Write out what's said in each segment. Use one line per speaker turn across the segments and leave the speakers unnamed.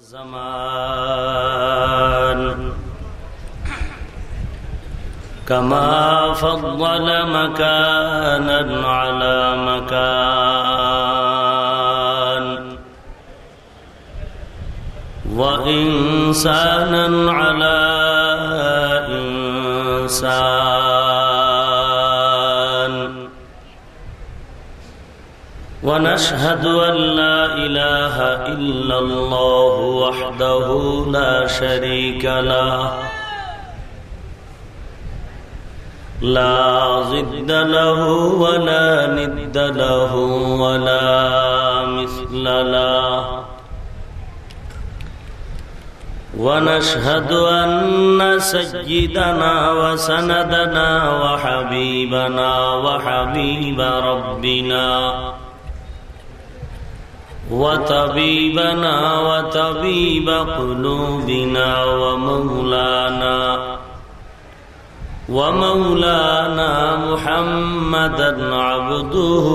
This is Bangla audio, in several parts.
زمان كما فضل مكانا على مكان. وإنسانا على إنسان. ونشهد أن لا إله إلا الله وحده لا شريك له. لا ضد له ولا ند له ولا مثل له. ونشهد أن سيدنا وسندنا وحبيبنا وحبيب ربنا. وطبيبنا وطبيب قلوبنا ومولانا ومولانا محمدا عبده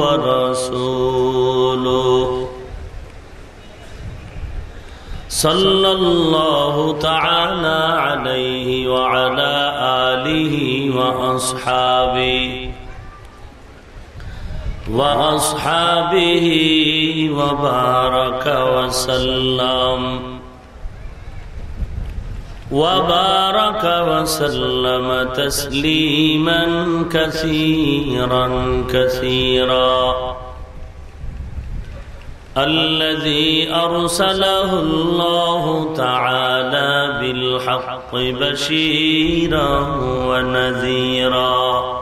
ورسوله صلى الله تعالى عليه وعلى آله وأصحابه وأصحابه وبارك وسلم. وبارك وسلم تسليما كثيرا كثيرا. الذي أرسله الله تعالى بالحق بشيرا ونذيرا.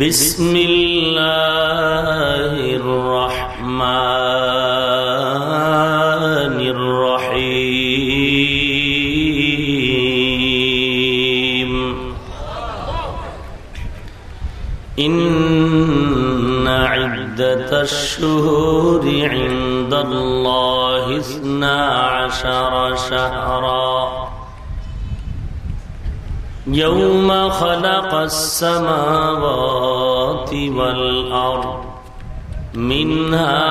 بسم الله الرحمن الرحيم. إن عدة الشهور عند الله اثنا عشر شهرا. يوم خلق السماوات والأرض منها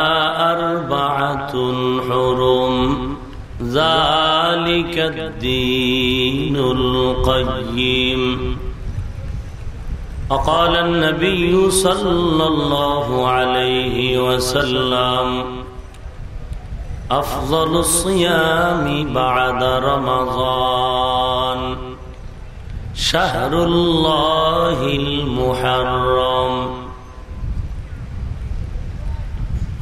أربعة حرم ذلك الدين القيم. وقال النبي صلى الله عليه وسلم أفضل الصيام بعد رمضان. شهر الله المحرم.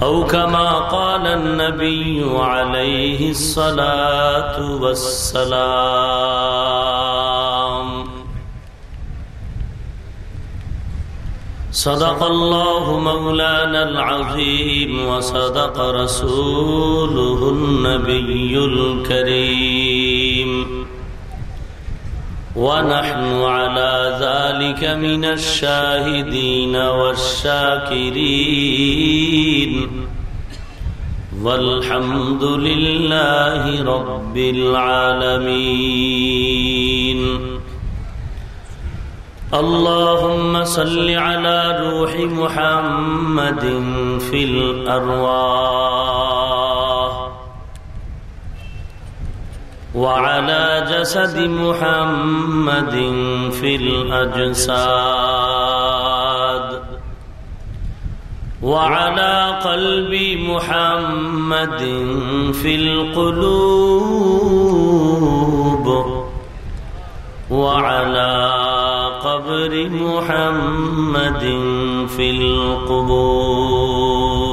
أو كما قال النبي عليه الصلاة والسلام. صدق الله مولانا العظيم وصدق رسوله النبي الكريم. ونحن على ذلك من الشاهدين والشاكرين. والحمد لله رب العالمين. اللهم صل على روح محمد في الأرواح. وعلى جسد محمد في الأجساد. وعلى قلب محمد في القلوب. وعلى قبر محمد في القبور.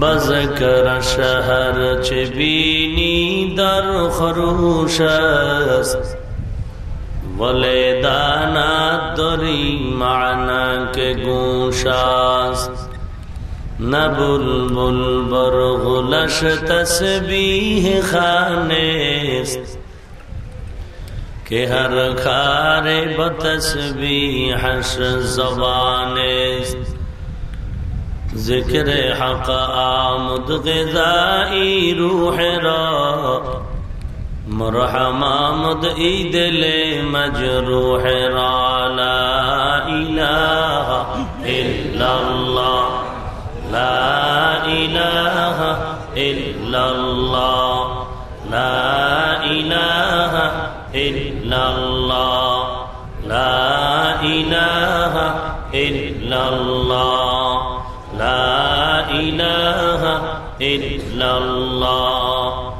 بذکر شهر چه بینی در خروش است؟ ولی دانا داری معنا که گوش است. نبل بل برغلش تسبیح خانه است. کہ ہر کار بتسبیح زبان است. ذکر حق آمد غذائی روح را مرحم آمد عید لے مجروح را لا الہ الا اللہ لا الہ الا اللہ لا الہ الا اللہ لا الہ الا اللہ إله إلا الله.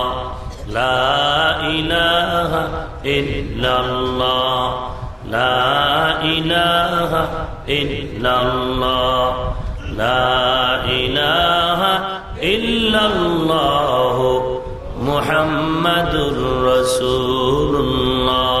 লা ইলাহা ইল্লাল্লাহ লা ইলাহা ইল্লাল্লাহ লা ইলাহা ইল্লাল্লাহ মুহাম্মাদুর রাসূলুল্লাহ।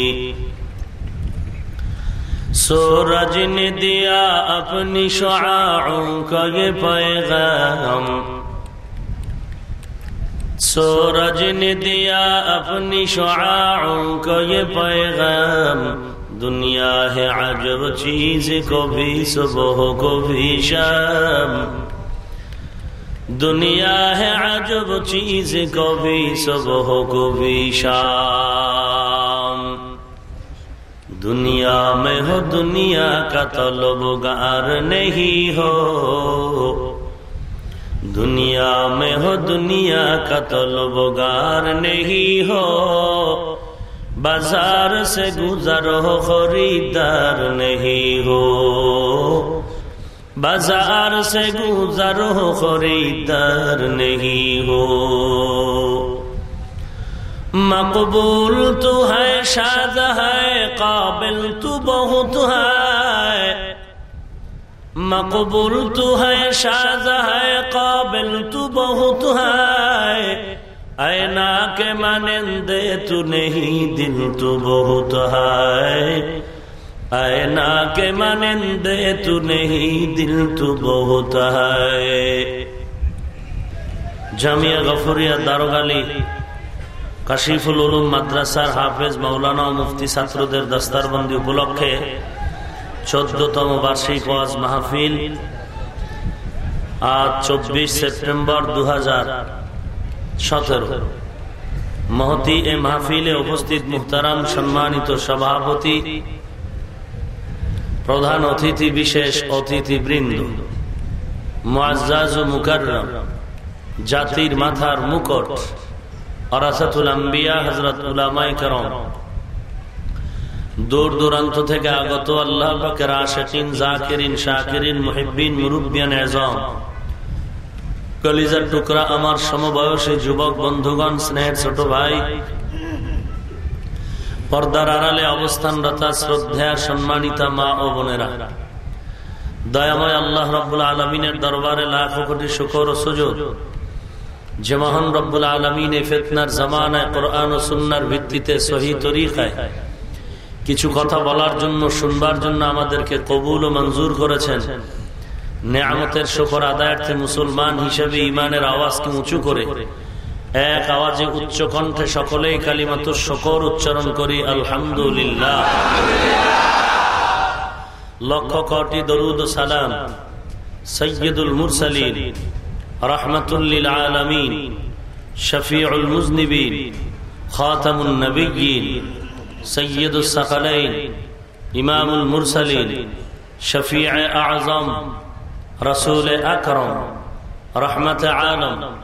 सूरज ने दिया अपनी शुआओं का ये पैगाम। सूरज ने दिया अपनी शुआओं का ये पैगाम। दुनिया है अजब चीज़ को भी, सुबह को भी शाम। दुनिया है अजब चीज़ को भी, सुबह को भी शाम। दुनिया में हो दुनिया का तलबगार नहीं हो दुनिया में हो दुनिया का तलबगार नहीं हो बाजार से गुजर हो खरीदार नहीं हो बाजार से गुजर हो खरीदार नहीं हो মকবুল তু হাজ হাবিল তু বহু তু হকবুল তু হাজ হাবিল তু বহু তু হা কে মানে তু নেই দিল তু বহু হায় হায়না কে মানে তু নেহি, দিল তু বহু তো হামিয়া গফরিয়া দারোগালী কাশিফুল উলুম মাদ্রাসার হাফেজ মৌলানা ও মুফতি ছাত্রদের দস্তারবন্দি উপলক্ষে চোদ্দতম বার্ষিক ওয়াজ মাহফিল আজ চব্বিশ সেপ্টেম্বর দু হাজার সতেরো। মহতি এ মাহফিলে উপস্থিত মুহতারাম সম্মানিত সভাপতি, প্রধান অতিথি বিশেষ অতিথি বৃন্দ মুআজ্জাজ ও মুকাররম, জাতির মাথার মুকট অরাসাতুল আম্বিয়া হজরত উলামাই করম। দূর দূরান্ত থেকে আগত আল্লাহ পাকের আশাকিন, জাকিরিন, শাকিরিন মুহিবিন মুরুবিয়ান এজম। কলিজার টুকরা আমার সমবয়সী যুবক বন্ধুগণ, স্নেহের ছোট ভাই। পর্দার আড়ালে অবস্থানরতা শ্রদ্ধা সম্মানিতা মা ও বোনেরা। দয়াময় আল্লাহ রবুল্লা আলমিনের দরবারে লাখ কোটি শুকর ও সুযোগ যে মহান রব্বুল আলমিন ফেতনার জামানায় কোরআন ও সুন্নার ভিত্তিতে সহি কিছু কথা বলার জন্য, শুনবার জন্য আমাদেরকে কবুল ও মঞ্জুর করেছেন। নেয়ামতের শকর আদায়ার্থে মুসলমান হিসেবে ইমানের আওয়াজকে উঁচু করে, এক আওয়াজে উচ্চ কণ্ঠে সকলেই কালিমাত শকর উচ্চারণ করি, আলহামদুলিল্লাহ। লক্ষ কোটি দরুদ সালাম, সৈয়দুল মুরসালিন। رحمة للعالمين شفيع المذنبين خاتم النبيين سيد الثقلين إمام المرسلين شفيع أعظم رسول أكرم رحمة عالم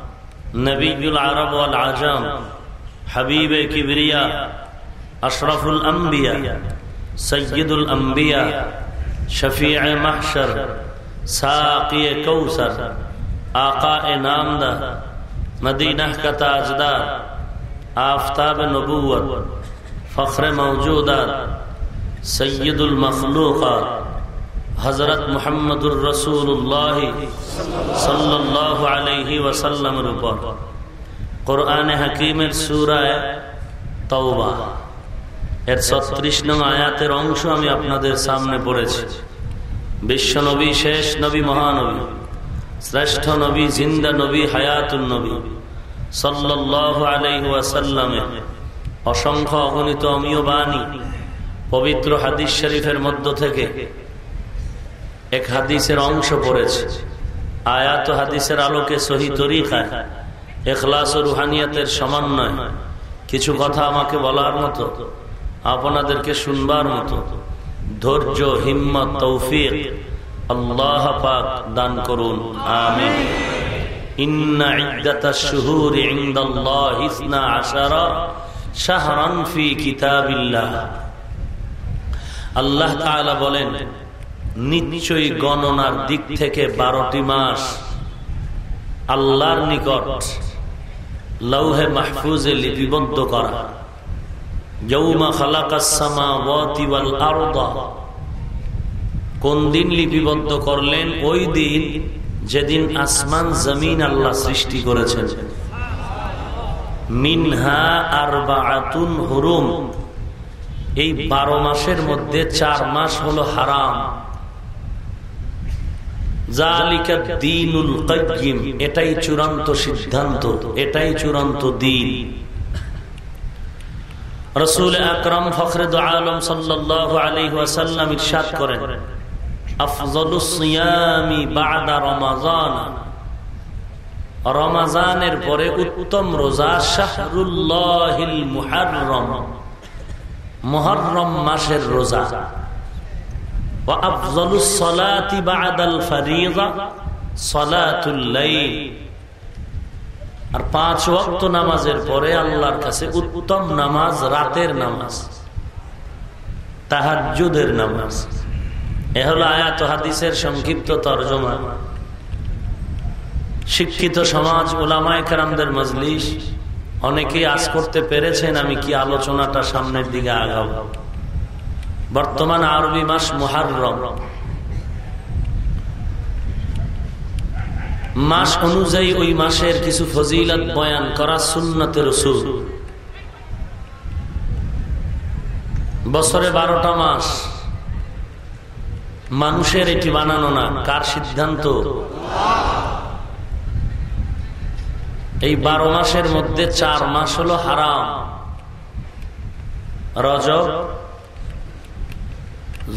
نبي العرب والعجام حبيب كبرياء أشرف الأنبياء سيد الأنبياء شفيع محشر ساقي كوثر. آقا نام دا، مدینہ کا تاجدار، آفتاب نبوت، فخر موجودہ سید المخلوقات حضرت محمد الرسول اللہ صلی اللہ علیہ وسلم روپا۔ قرآن حکیم سورہ توبہ۔ এর ছত্রিশ নং আয়াতের অংশ আমি আপনাদের সামনে পড়েছি বিশ্বনবী শেষ নবী মহানবী শ্রেষ্ঠ নবী, জিন্দা নবী হায়াতুল নবী। সাল্লাহ আলহি অসংখ্য অগণিত অমীয় বাণী পবিত্র হাদিস শরীফের মধ্য থেকে এক হাদিসের অংশ পড়েছে। আয়াত হাদিসের আলোকে সহি তরিকায় এখলাস ও রুহানিয়াতের সমন্বয় কিছু কথা আমাকে বলার মতো, আপনাদেরকে শুনবার মতো। ধৈর্য, হিম্মত, তৌফিক আল্লাহ পাক দান করুন আমিন إن عدة الشهور عند الله اثنا عشر شهرا في كتاب الله আল্লাহ তাআলা বলেন নিশ্চয়ই গণনার দিক থেকে বারোটি মাস আল্লাহর নিকট লৌহে মাহফুজে লিপিবদ্ধ করা কোন দিন লিপিবদ্ধ করলেন? ওই দিন যেদিন আসমান, জমিন আল্লাহ সৃষ্টি করেছেন। মিনহা আর বাতুন হুরুম। এই বারো মাসের মধ্যে চার মাস হলো হারাম। এটাই চূড়ান্ত সিদ্ধান্ত, এটাই চূড়ান্ত দিন। রসুল আকরম ফখরেদ আলম সাল্লাহ আলী ওয়াসাল্লাম ইরশাদ করেন রমাজানের পরে উত্তম রোজা শাহরুল্লাহিল মুহাররম, মুহররম মাসের রোজা। আর পাঁচ ওয়াক্ত নামাজের পরে আল্লাহর কাছে উত্তম নামাজ রাতের নামাজ তাহাজুদের নামাজ। এ হলো আয়াত হাদিসের সংক্ষিপ্ত তর্জমা। শিক্ষিত সমাজ ওলামায় কেরামদের মজলিস, অনেকেই আজ করতে পেরেছেন আমি কি আলোচনাটা সামনের দিকে আগাব। বর্তমান আরবি মাস মহারম মাস অনুযায়ী ওই মাসের কিছু ফজিলত বয়ান করা সুন্নতের রসুল বছরে বারোটা মাস। মানুষের এটি বানানো না। কার সিদ্ধান্ত? এই বারো মাসের মধ্যে চার মাস হলো হারাম। রজব,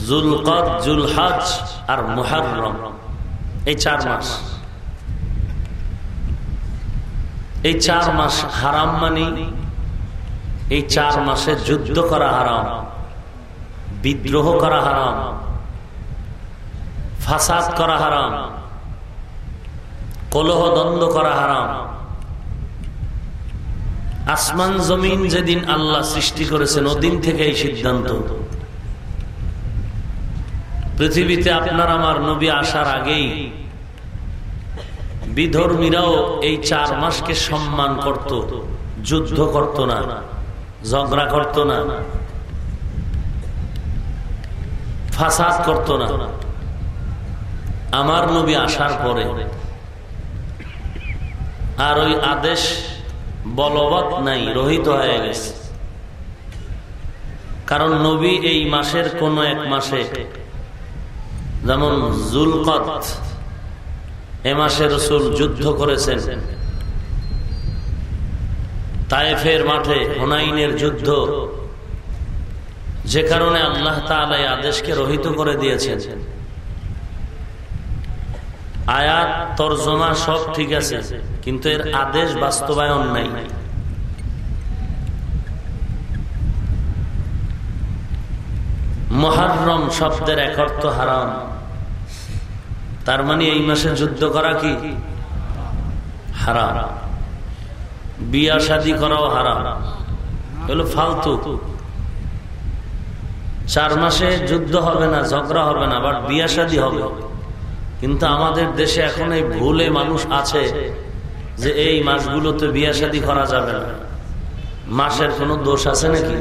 জুলকদ, জুলহাজ আর মুহাররম। এই চার মাস। এই চার মাস হারাম মানি, এই চার মাসে যুদ্ধ করা হারাম, বিদ্রোহ করা হারাম। ফাসাদ করা হারাম, কলহ দ্বন্দ্ব করা হারাম। আসমান, জমিন যেদিন আল্লাহ সৃষ্টি করেছেন, ওদিন থেকে এই সিদ্ধান্ত। পৃথিবীতে আপনার আমার নবী আসার আগেই বিধর্মীরাও এই চার মাসকে সম্মান করত, যুদ্ধ করত না, ঝগড়া করত না, ফাসাদ করত না। আমার নবী আসার পরে আর ওই আদেশ বলবৎ নাই, রহিত হয়ে গেছে। কারণ নবী এই মাসের কোন এক মাসে, যেমন জুলকত এ মাসে রসুল যুদ্ধ করেছেন। তায়েফের মাঠে হুনাইনের যুদ্ধ, যে কারণে আল্লাহ তালা আদেশকে রহিত করে দিয়েছেন। আয়াত, তর্জমা সব ঠিক আছে, কিন্তু এর আদেশ বাস্তবায়ন নাই। মহারম শব্দের এক অর্থ হারাম। তার মানে এই মাসে যুদ্ধ করা কি? হারাম। বিয়া শাদী করাও হারাম। হলো ফালতু। চার মাসে যুদ্ধ হবে না, ঝগড়া হবে না বাট বিয়া শাদী হবে। কিন্তু আমাদের দেশে এখন এই ভুলে মানুষ আছে যে এই মাসগুলোতে বিয়া শাদী করা যাবে না। মাসের কোনো দোষ আছে নাকি?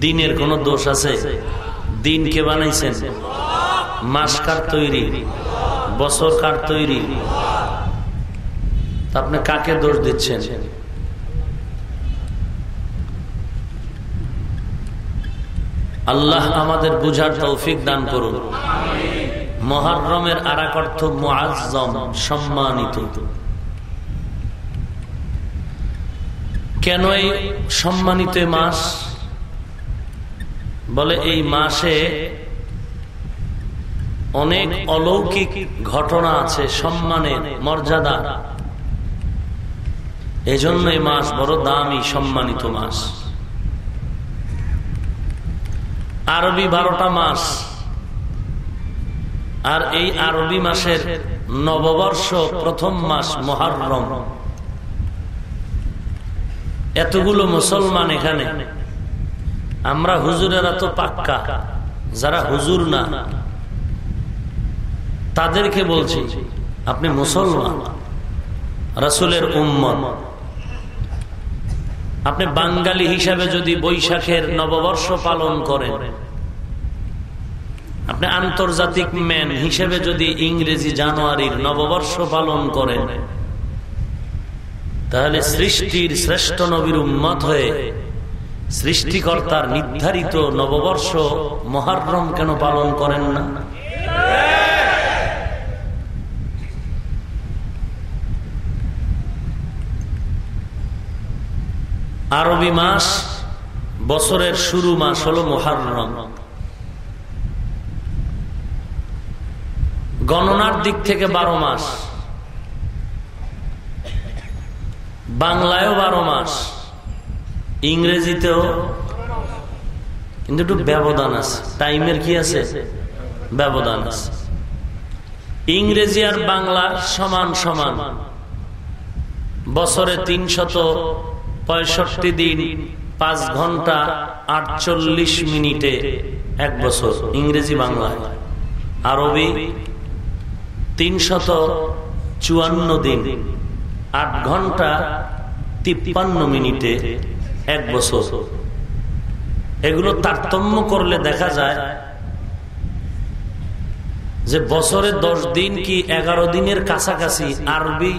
দিনের কোনো দোষ আছে? দিন কে বানাইছেন? মাস কার তৈরি? বছর কার তৈরি? আপনি কাকে দোষ দিচ্ছেন? আল্লাহ আমাদের বুঝার তৌফিক দান করুন। মহারমের আর এক অর্থ মুআজ্জম সম্মানিত। কেন এই সম্মানিত মাস? বলে এই মাসে অনেক অলৌকিক ঘটনা আছে সম্মানের মর্যাদা। এজন্য এই মাস বড় দামি, সম্মানিত মাস। আরবি বারোটা মাস আর এই আরবি মাসের নববর্ষ প্রথম মাস মহারম এতগুলো মুসলমান এখানে। আমরা হুজুরেরা তো পাক্কা, যারা হুজুর না। তাদেরকে বলছি, আপনি মুসলমান, রাসুলের উম্মন আপনি বাঙালি হিসাবে যদি বৈশাখের নববর্ষ পালন করেন আপনি আন্তর্জাতিক ম্যান হিসেবে যদি ইংরেজি জানুয়ারির নববর্ষ পালন করেন, তাহলে সৃষ্টির শ্রেষ্ঠ নবীর উন্মত হয়ে সৃষ্টিকর্তার নির্ধারিত নববর্ষ মহারম কেন পালন করেন না? আরবি মাস বছরের শুরু মাস হল মহারম। গণনার দিক থেকে বারো মাস। বাংলায়ও বারো মাস। ইংরেজিতেও। কিন্তু একটু ব্যবধান আছে। টাইমের কি আছে? ব্যবধান আছে। ইংরেজি আর বাংলা সমান সমান। বছরে তিনশত পঁয়ষট্টি দিন, পাঁচ ঘণ্টা, আটচল্লিশ মিনিটে এক বছর। ইংরেজি বাংলায়। আরবি তিনশত চুয়ান্ন দিন, আট ঘণ্টা তিপ্পান্ন মিনিটে এক বছর। এগুলো তারতম্য করলে দেখা যায় যে বছরে দশ দিন কি এগারো দিনের কাছাকাছি আরবি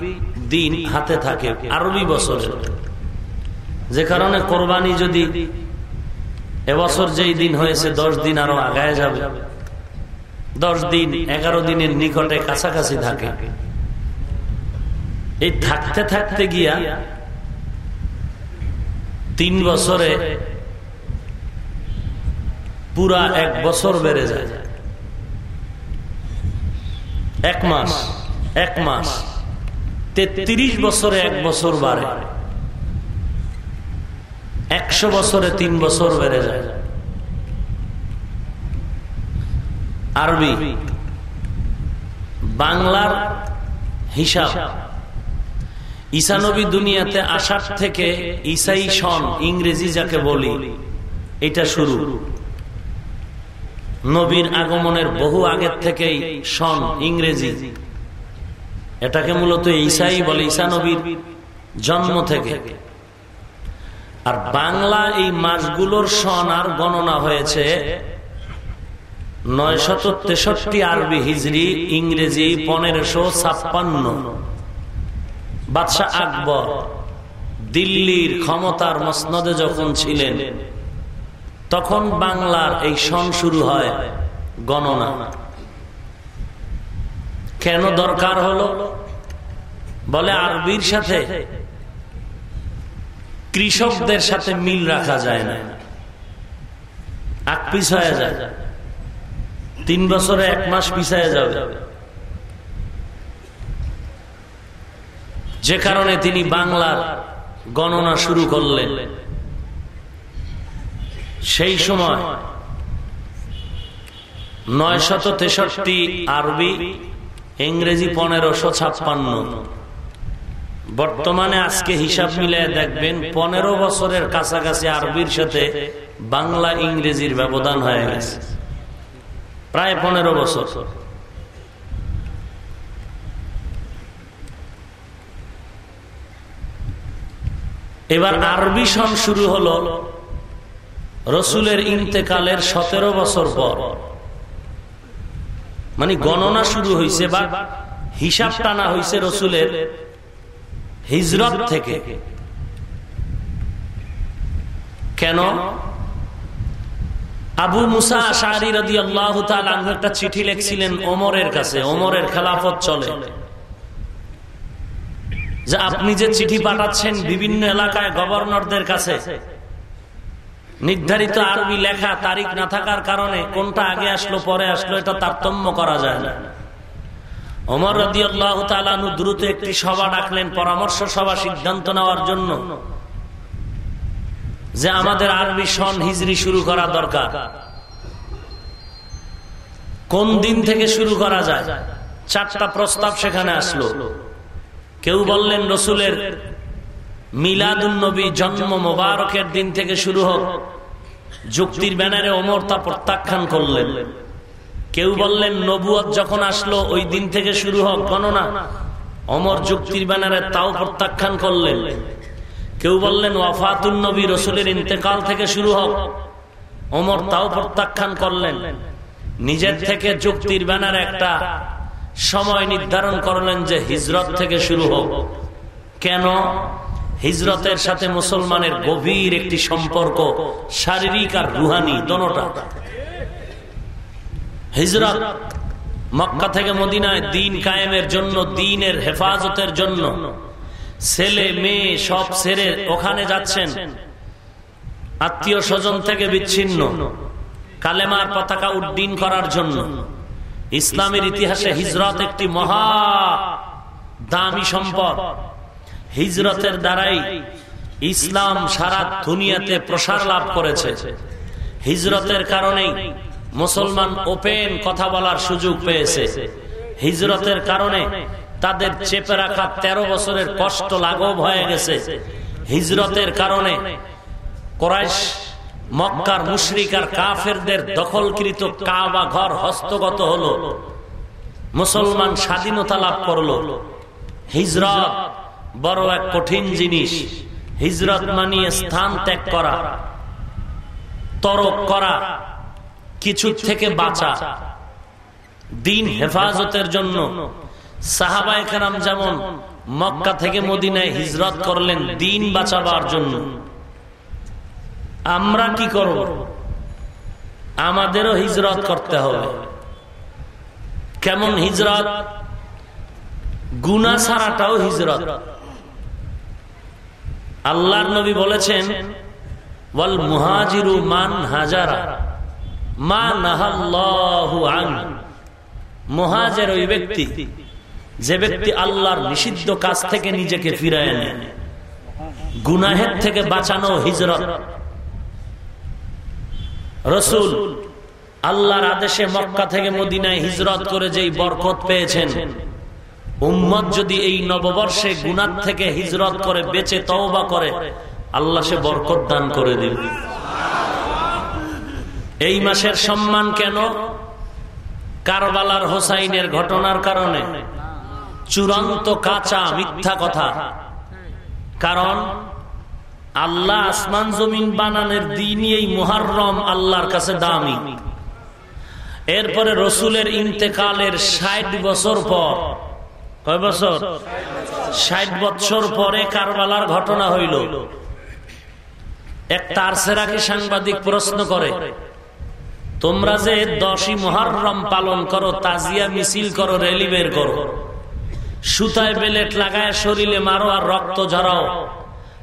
দিন হাতে থাকে, আরবি বছরের যে কারণে কোরবানি যদি এবছর যেই দিন হয়েছে, দশ দিন আরও আগায় যাবে। দশ দিন, এগারো দিনের নিকটে কাছাকাছি থাকে। এই থাকতে থাকতে গিয়া তিন বছরে পুরা এক বছর বেড়ে যায়। এক মাস এক মাস, তেত্রিশ বছরে এক বছর বাড়ে। একশো বছরে তিন বছর বেড়ে যায়। আরবি। বাংলার হিসাব। ঈসানবী দুনিয়াতে আসার থেকে ইসাই সন ইংরেজি যাকে বলি এটা শুরু। নবীর আগমনের বহু আগের থেকেই সন ইংরেজি। এটাকে মূলত ঈসাই বলে ঈসা নবীর জন্ম থেকে। আর বাংলা এই মাসগুলোর সন আর গণনা হয়েছে নয়শত তেষট্টি আরবি হিজড়ি ইংরেজি পনেরোশো ছাপ্পান্ন। বাদশাহ আকবর দিল্লির ক্ষমতার মসনদে যখন ছিলেন, তখন বাংলার এই সন শুরু হয় গণনা। কেন দরকার হলো? বলে আরবির সাথে কৃষকদের সাথে মিল রাখা যায় না। আক পিস হয়ে যায়। তিন বছরে এক মাস পিছায় যাবে। যে কারণে তিনি বাংলার গণনা শুরু করলেন। সেই সময় নয় শত তেষট্টি আরবি, ইংরেজি পনেরোশো ছাপ্পান্ন। বর্তমানে আজকে হিসাব মিলে দেখবেন পনেরো বছরের কাছাকাছি আরবির সাথে বাংলা ইংরেজির ব্যবধান হয়ে গেছে। প্রায় পনেরো বছর। এবার আরবি সন শুরু হলো রসুলের ইন্তেকালের সতেরো বছর পর। মানে গণনা শুরু হয়েছে বা হিসাব টানা হয়েছে রসুলের হিজরত থেকে। কেন? আবু মুসা আশারি রদি আল্লাহ একটা চিঠি লিখছিলেন ওমরের কাছে, ওমরের খেলাফত চলে। যে আপনি যে চিঠি পাঠাচ্ছেন বিভিন্ন এলাকায় গভর্নরদের কাছে, নির্ধারিত আরবি লেখা তারিখ না থাকার কারণে কোনটা আগে আসলো, পরে আসলো, এটা তারতম্য করা যায় না। অমর রদি আল্লাহ দ্রুত একটি সভা ডাকলেন পরামর্শ সভা সিদ্ধান্ত নেওয়ার জন্য। যে আমাদের আরবি সন হিজড়ি শুরু করা দরকার। কোন দিন থেকে শুরু করা যায়? চারটা প্রস্তাব সেখানে আসলো। কেউ বললেন, রসুলের মিলাদুন্নবী জন্ম মোবারকের দিন থেকে শুরু হোক। যুক্তির ব্যানারে অমর তা প্রত্যাখ্যান করলেন। কেউ বললেন, নবুয়ত যখন আসলো, ওই দিন থেকে শুরু হোক, গণনা। অমর যুক্তির ব্যানারে তাও প্রত্যাখ্যান করলেন। কেউ বললেন ওয়াফাতুল নবী, রসুলের ইন্তেকাল থেকে শুরু হোক। অমর তাও প্রত্যাখ্যান করলেন। নিজের থেকে যুক্তির ব্যানারে একটা সময় নির্ধারণ করলেন যে হিজরত থেকে শুরু হোক। কেন? হিজরতের সাথে মুসলমানের গভীর একটি সম্পর্ক, শারীরিক আর রুহানি দোনোটা। হিজরত মক্কা থেকে মদিনায় দিন কায়েমের জন্য, দিনের হেফাজতের জন্য ছেলে, মেয়ে সব ছেড়ে ওখানে যাচ্ছেন। আত্মীয় স্বজন থেকে বিচ্ছিন্ন। কালেমার পতাকা উড্ডীন করার জন্য। ইসলামের ইতিহাসে হিজরত একটি মহা দামি সম্পদ। হিজরতের দ্বারাই ইসলাম সারা দুনিয়াতে প্রসার লাভ করেছে। হিজরতের কারণেই মুসলমান ওপেন কথা বলার সুযোগ পেয়েছে। হিজরতের কারণে তাদের চেপে রাখা তেরো বছরের কষ্ট লাঘব হয়ে গেছে। হিজরতের কারণে কোরাইশ, মক্কার মুশরিক আর কাফেরদের দখলকৃত কাবা ঘর হস্তগত হলো। মুসলমান স্বাধীনতা লাভ করল। হিজরত বড় এক কঠিন জিনিস। হিজরত মানিয়ে স্থান ত্যাগ করা, তরক করা, কিছু থেকে বাঁচা। দিন হেফাজতের জন্য সাহাবাই কারাম যেমন মক্কা থেকে মদিনায় হিজরত করলেন দিন বাঁচাবার জন্য। আমরা কি করব? আমাদেরও হিজরত করতে হবে। কেমন হিজরত? গুনা ছাড়াটাও হিজরত। আল্লাহর নবী বলেছেন, ওয়াল মুহাজিরু মান হাজারা মা নাহাল্লাহু আন। মুহাজির ওই ব্যক্তি যে ব্যক্তি আল্লাহর নিষিদ্ধ কাজ থেকে নিজেকে ফিরায় নেয়, গুনাহের থেকে বাঁচানো হিজরত। রসুল আল্লাহর আদেশে মক্কা থেকে মদিনায় হিজরত করে যেই বরকত পেয়েছেন, উম্মত যদি এই নববর্ষে গুনার থেকে হিজরত করে, বেঁচে তওবা করে, আল্লাহ সে বরকত দান করে দিবে এই মাসের সম্মান কেন? কারবালার হোসাইনের ঘটনার কারণে। চূড়ান্ত কাঁচা মিথ্যা কথা। কারণ আল্লাহ আসমান জমিন বানানের দিনই এই মুহাররম আল্লাহর কাছে দামি। এরপরে রসুলের ইন্তেকালের ষাট বছর পর, কয় বছর? ষাট বছর পরে কারবালার ঘটনা হইল। এক তার সাংবাদিক প্রশ্ন করে, তোমরা যে দশই মহারম পালন করো, তাজিয়া মিছিল করো রেলি বের করো সুতায় বেলেট লাগায় শরীরে মারো আর রক্ত ঝরাও।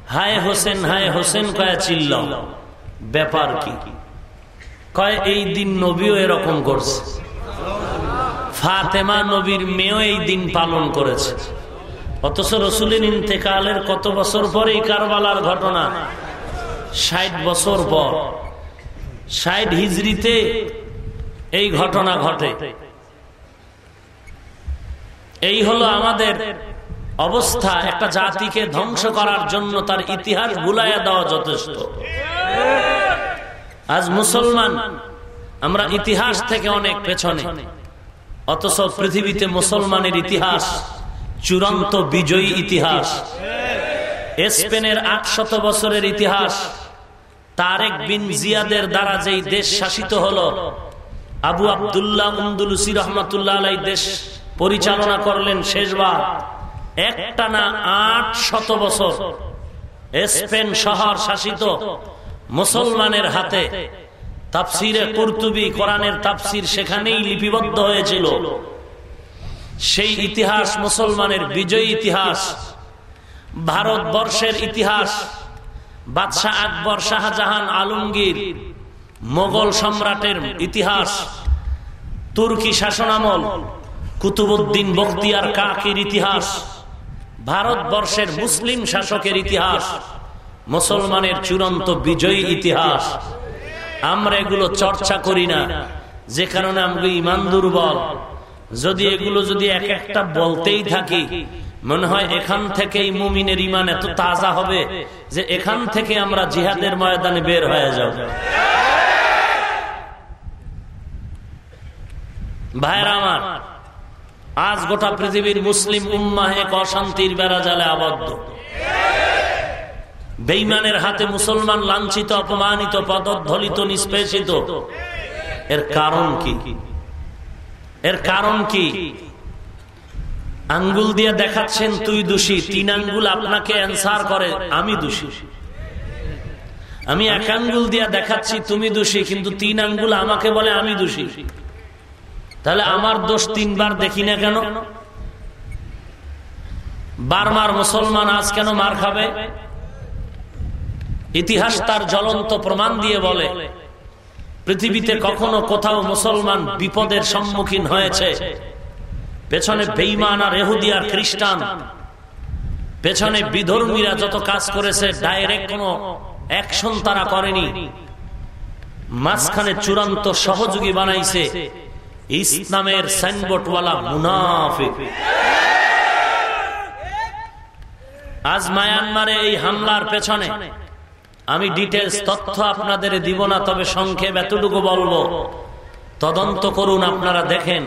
হায় হোসেন হায় হোসেন কয়া চিল্ল। ব্যাপার কি? কয়, এই দিন নবীও এরকম করছে। ফাতেমা নবীর মেয়েও এই দিন পালন করেছে। অথচ রসুলের ইন্তেকালের কত বছর পরে এই কারবালার ঘটনা? ষাট বছর পর। ষাট হিজড়িতে এই ঘটনা ঘটে। এই হলো আমাদের অবস্থা, একটা জাতিকে ধ্বংস করার জন্য তার ইতিহাস ভুলাইয়া দেওয়া যথেষ্ট। আজ মুসলমান, আমরা ইতিহাস থেকে অনেক পেছনে। অথচ পৃথিবীতে মুসলমানের ইতিহাস চূড়ান্ত বিজয়ী ইতিহাস। স্পেনের আটশত বছরের ইতিহাস, তারেক বিন জিয়াদের দ্বারা যেই দেশ শাসিত হলো, আবু আবদুল্লাহ উন্দুলুসি রহমতুল্লাহ দেশ পরিচালনা করলেন শেষবার। একটা না আট শত বছর। স্পেন শহর শাসিত মুসলমানের হাতে। তাপসিরে কর্তুবি, কোরআনের তাফসির সেখানেই লিপিবদ্ধ হয়েছিল। সেই ইতিহাস মুসলমানের বিজয়ী ইতিহাস, ভারতবর্ষের ইতিহাস, বাদশাহ আকবর শাহজাহান আলমগীর, মোগল সম্রাটের ইতিহাস, তুর্কি শাসনামল কুতুবুদ্দিন বখতিয়ার কাকির ইতিহাস, ভারতবর্ষের মুসলিম শাসকের ইতিহাস, মুসলমানের চূড়ান্ত বিজয়ী ইতিহাস। আমরা এগুলো চর্চা করি না, যে কারণে আমরা ইমান দুর্বল। যদি এগুলো যদি এক একটা বলতেই থাকি, মনে হয় এখান থেকেই মুমিনের ইমান এত তাজা হবে, যে এখান থেকে আমরা জিহাদের ময়দানে বের হয়ে যাব। ভাইরা আমার আজ গোটা পৃথিবীর মুসলিম উম্মাহ এক অশান্তির বেড়া জালে আবদ্ধ। বেইমানের হাতে মুসলমান লাঞ্ছিত, অপমানিত পদধলিত নিষ্পেষিত। এর কারণ কি? এর কারণ কি? আঙ্গুল দিয়ে দেখাচ্ছেন, তুই দোষী। তিন আঙ্গুল আপনাকে অ্যান্সার করে, আমি দোষী। আমি এক আঙ্গুল দিয়ে দেখাচ্ছি, তুমি দোষী। কিন্তু তিন আঙ্গুল আমাকে বলে, আমি দোষী। তাহলে আমার দোষ তিনবার দেখি না কেন? বারবার মুসলমান আজ কেন মার খাবে? ইতিহাস তার জ্বলন্ত প্রমাণ দিয়ে বলে পৃথিবীতে কখনো কোথাও মুসলমান বিপদের সম্মুখীন হয়েছে। পেছনে বেইমান আর এহুদি আর খ্রিস্টান। পেছনে বিধর্মীরা যত কাজ করেছে ডাইরেক্ট কোনো অ্যাকশন তারা করেনি। মাঝখানে চূড়ান্ত সহযোগী বানাইছে। ইসলামের সাইনবোর্ডওয়ালা মুনাফিক। আজ মায়ানমারে এই হামলার পেছনে আমি ডিটেলস তথ্য আপনাদের দিব না, তবে সংক্ষেপ এতটুকু বলব। তদন্ত করুন আপনারা দেখেন,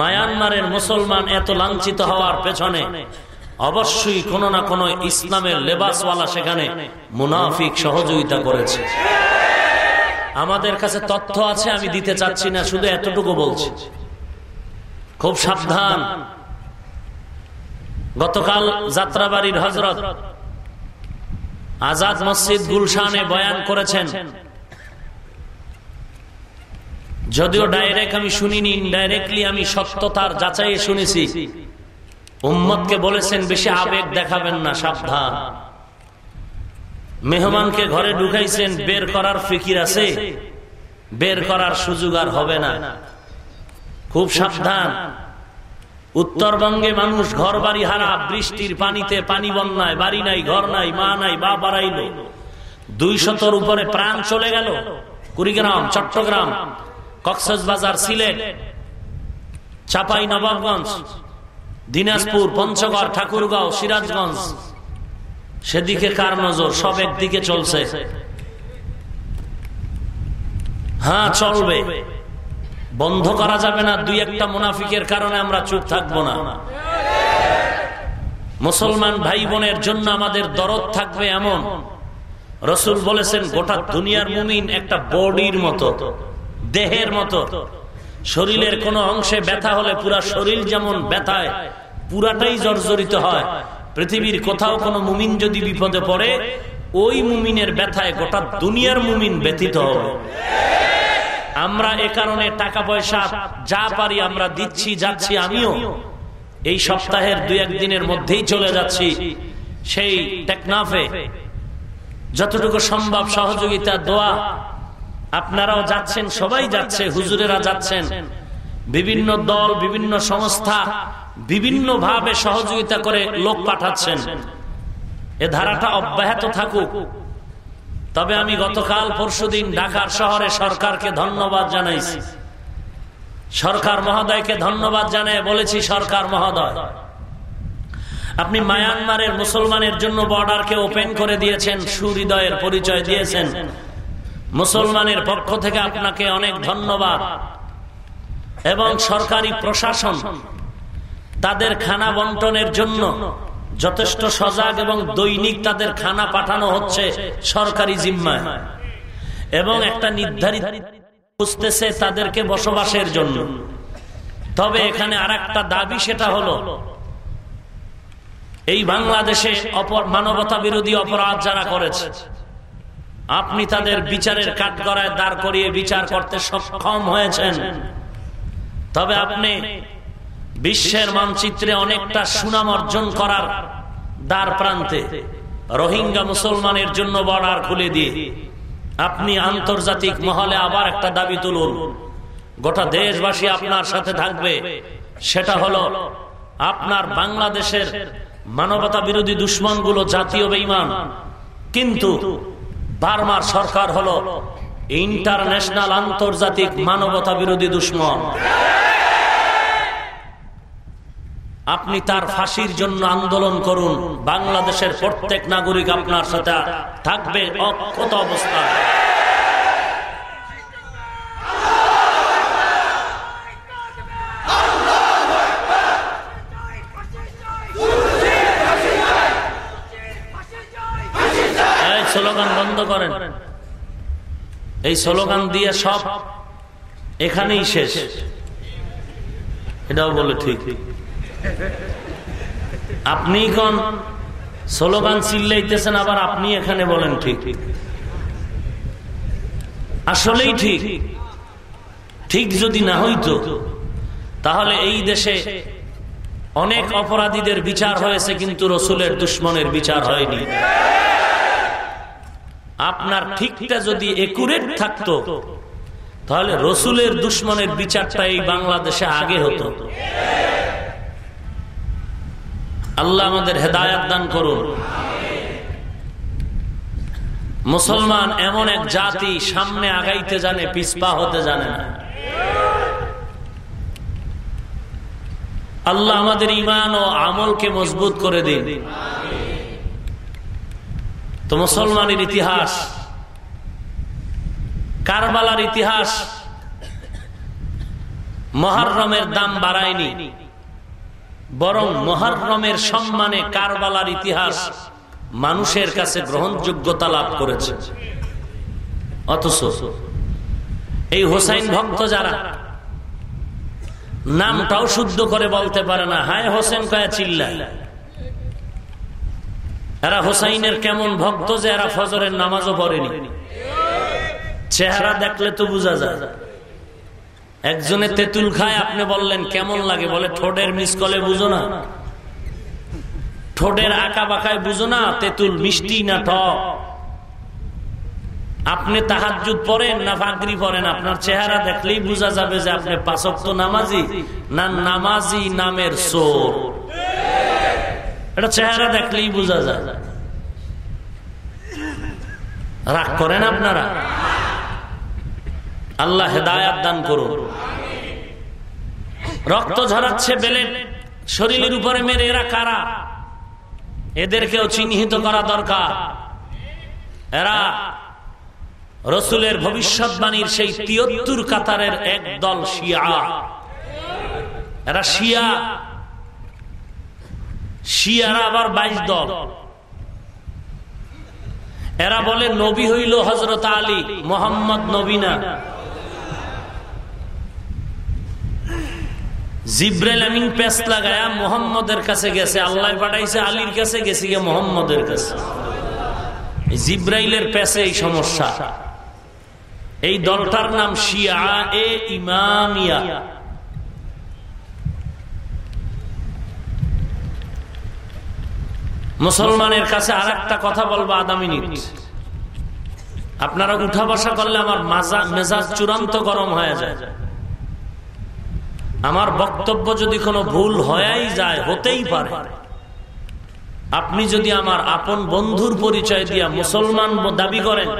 মায়ানমারের মুসলমান এত লাঞ্ছিত হওয়ার পেছনে অবশ্যই কোনো না কোনো ইসলামের লেবাসওয়ালা সেখানে মুনাফিক সহযোগিতা করেছে। আমাদের কাছে তথ্য আছে, আমি দিতে চাচ্ছি না, শুধু এতটুকু বলছি। খুব সাবধান। গতকাল যাত্রাবাড়ির হজরত আজাদ মসজিদ গুলশানে বয়ান করেছেন। যদিও ডাইরেক্ট আমি শুনিনি ইনডাইরেক্টলি আমি সত্যতার যাচাই শুনেছি। উম্মতকে বলেছেন, বেশি আবেগ দেখাবেন না, সাবধান। মেহমানকে ঘরে ঢুকাইছেন, বের করার ফিকির আছে? বের করার সুযোগ আর হবে না। খুব সাবধান। উত্তরবঙ্গে মানুষ ঘর বাড়ি হারা, বৃষ্টির পানিতে পানি বন্যায়, বাড়ি নাই, ঘর নাই, মা নাই বা বাড়াইল দুই শতর উপরে প্রাণ চলে গেল। কুড়িগ্রাম, চট্টগ্রাম, কক্সবাজার, সিলেট চাপাই নবাবগঞ্জ দিনাজপুর, পঞ্চগড়, ঠাকুরগাঁও, সিরাজগঞ্জ সেদিকে কার নজর? সব একদিকে চলছে। হ্যাঁ চলবে। বন্ধ করা যাবে না। দুই একটা মুনাফিকের কারণে আমরা চুপ থাকব না। মুসলমান ভাই বোনের জন্য আমাদের দরদ থাকবে এমন। রসুল বলেছেন গোটা দুনিয়ার মুমিন একটা বডির মতো। দেহের মতো। শরীরের কোন অংশে ব্যথা হলে পুরা শরীর যেমন ব্যথায় পুরাটাই জর্জরিত হয়। পৃথিবীর কোথাও কোনো মুমিন যদি বিপদে পড়ে, ওই মুমিনের ব্যথায় গোটা দুনিয়ার মুমিন ব্যথিত হবে। আমরা এ কারণে টাকা পয়সা যা পারি আমরা দিচ্ছি, যাচ্ছি আমিও। এই সপ্তাহের দুই একদিনের মধ্যেই চলে যাচ্ছি সেই টেকনাফে। যতটুকু সম্ভব সহযোগিতা, দোয়া। আপনারাও যাচ্ছেন, সবাই যাচ্ছে, হুজুরেরা যাচ্ছেন। বিভিন্ন দল, বিভিন্ন সংস্থা বিভিন্ন ভাবে সহযোগিতা করে লোক পাঠাচ্ছেন। এ ধারাটা অব্যাহত থাকুক। তবে আমি গতকাল পরশুদিন ঢাকার শহরে সরকারকে ধন্যবাদ জানাইছি সরকার মহোদয়কে ধন্যবাদ জানাই বলেছি, সরকার মহোদয়, আপনি মায়ানমারের মুসলমানের জন্য বর্ডারকে ওপেন করে দিয়েছেন, সুহৃদয়ের পরিচয় দিয়েছেন। মুসলমানের পক্ষ থেকে আপনাকে অনেক ধন্যবাদ। এবং সরকারি প্রশাসন তাদের খানা বন্টনের জন্য যথেষ্ট সজাগ এবং দৈনিক তাদের খানা পাঠানো হচ্ছে সরকারি জিম্মায়। এবং একটা নির্ধারিত বুঝতেছে তাদেরকে বসবাসের জন্য। তবে এখানে আর দাবি সেটা হলো, এই বাংলাদেশে অপর মানবতা বিরোধী অপরাধ যারা করেছে, আপনি তাদের বিচারের কাঠগড়ায় দাঁড় করিয়ে বিচার করতে সক্ষম হয়েছেন। তবে আপনি বিশ্বের মানচিত্রে অনেকটা সুনাম অর্জন করার দ্বার প্রান্তে রোহিঙ্গা মুসলমানের জন্য বর্ডার খুলে দিয়ে আপনি আন্তর্জাতিক মহলে আবার একটা দাবি তুলুন। গোটা দেশবাসী আপনার সাথে থাকবে। সেটা হলো আপনার বাংলাদেশের মানবতা বিরোধী দুশ্মনগুলো জাতীয় বেইমান কিন্তু বার্মার সরকার হলো ইন্টারন্যাশনাল আন্তর্জাতিক মানবতা বিরোধী দুশ্মন। আপনি তার ফাঁসির জন্য আন্দোলন করুন। বাংলাদেশের প্রত্যেক নাগরিক আপনার সাথে থাকবে অক্ষত অবস্থায়। স্লোগান বন্ধ এই স্লোগান দিয়ে সব এখানেই শেষ। এটাও বলে ঠিক। আপনি কোন স্লোগান চিল্লাইতেছেন, আবার আপনি এখানে বলেন ঠিক। আসলেই ঠিক। ঠিক যদি না হইতো, তাহলে এই দেশে অনেক অপরাধীদের বিচার হয়েছে, কিন্তু রসুলের দুশ্মনের বিচার হয়নি। আপনার ঠিকটা যদি একুরেট থাকতো, তাহলে রসুলের দুশ্মনের বিচারটা এই বাংলাদেশে আগে হতো। আল্লাহ আমাদের হেদায়াত দান করুন। মুসলমান এমন এক জাতি সামনে আগাইতে জানে পিসপা হতে জানে না। আল্লাহ আমাদের ইমান ও আমলকে মজবুত করে দিন। তো মুসলমানের ইতিহাস, কারবালার ইতিহাস, মহারমের দাম বাড়ায়নি। বরং মহারমের সম্মানে কারবালার ইতিহাস মানুষের কাছে গ্রহণযোগ্যতা লাভ করেছে। অথচ এই হোসাইন ভক্ত যারা, নামটাও শুদ্ধ করে বলতে পারে না। হায় হোসেন কয়া চিল্লায়। এরা হোসাইনের কেমন ভক্ত যে এরা ফজরের নামাজও পড়েনি। চেহারা দেখলে তো বোঝা যায়। একজনে তেঁতুল খায়, আপনি বললেন, কেমন লাগে? বলে, ঠোঁটের মিসকলে বুঝো না। ঠোঁটের আঁকা বাঁকায় বুঝো না, তেঁতুল মিষ্টি না টক। আপনি তাহাজুদ পড়েন না ফাগরি পড়েন, আপনার চেহারা দেখলেই বোঝা যাবে যে আপনি পাশক্ত নামাজি না নামাজি নামের সোর এটা চেহারা দেখলেই বোঝা যায়। রাগ করেন আপনারা? আল্লাহ হেদায়াত দান করুন। রক্ত ঝরাচ্ছে বেলেন শরীরের উপরে মেরে এরা কারা? এদেরকেও চিহ্নিত করা দরকার। এরা রসুলের ভবিষ্যৎবাণীর সেই তিয়াত্তর কাতারের এক দল শিয়া। এরা শিয়া। শিয়ারা আবার বাইশ দল। এরা বলে, নবী হইল হজরত আলী, মোহাম্মদ নবীনা মোহাম্মদের কাছে গেছে, আল্লাহ পাঠাইছে আলীর কাছে গিয়ে মোহাম্মদের কাছে। জিব্রাইলের এই সমস্যা। এই দলটার নাম শিয়া, এ ইমামিয়া। মুসলমানের কাছে আর একটা কথা বলব আধা মিনিট। আপনারা উঠা বসা করলে আমার মেজাজ চূড়ান্ত গরম হয়ে যায়। আমার বক্তব্য যদি কোনো ভুল হয়েই যায়, হতেই পারে। আপনি যদি আমার আপন বন্ধুর পরিচয় দিয়া মুসলমান দাবি করেন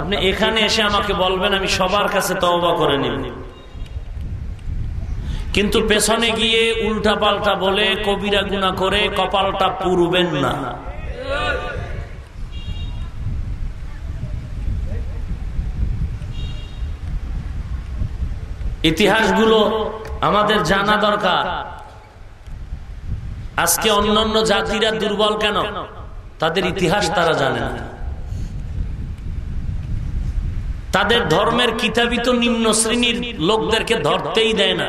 আপনি এখানে এসে আমাকে বলবেন, আমি সবার কাছে তওবা করে নিব। কিন্তু পেছনে গিয়ে উল্টা পাল্টা বলে কবিরা গুণা করে, কপালটা পুরবেন না। ইতিহাসগুলো আমাদের জানা দরকার। আজকে অন্যান্য জাতিরা দুর্বল কেন? তাদের ইতিহাস তারা জানে না। তাদের ধর্মের কিতাবিত নিম্ন শ্রেণির লোকদেরকে ধরতেই দেয় না।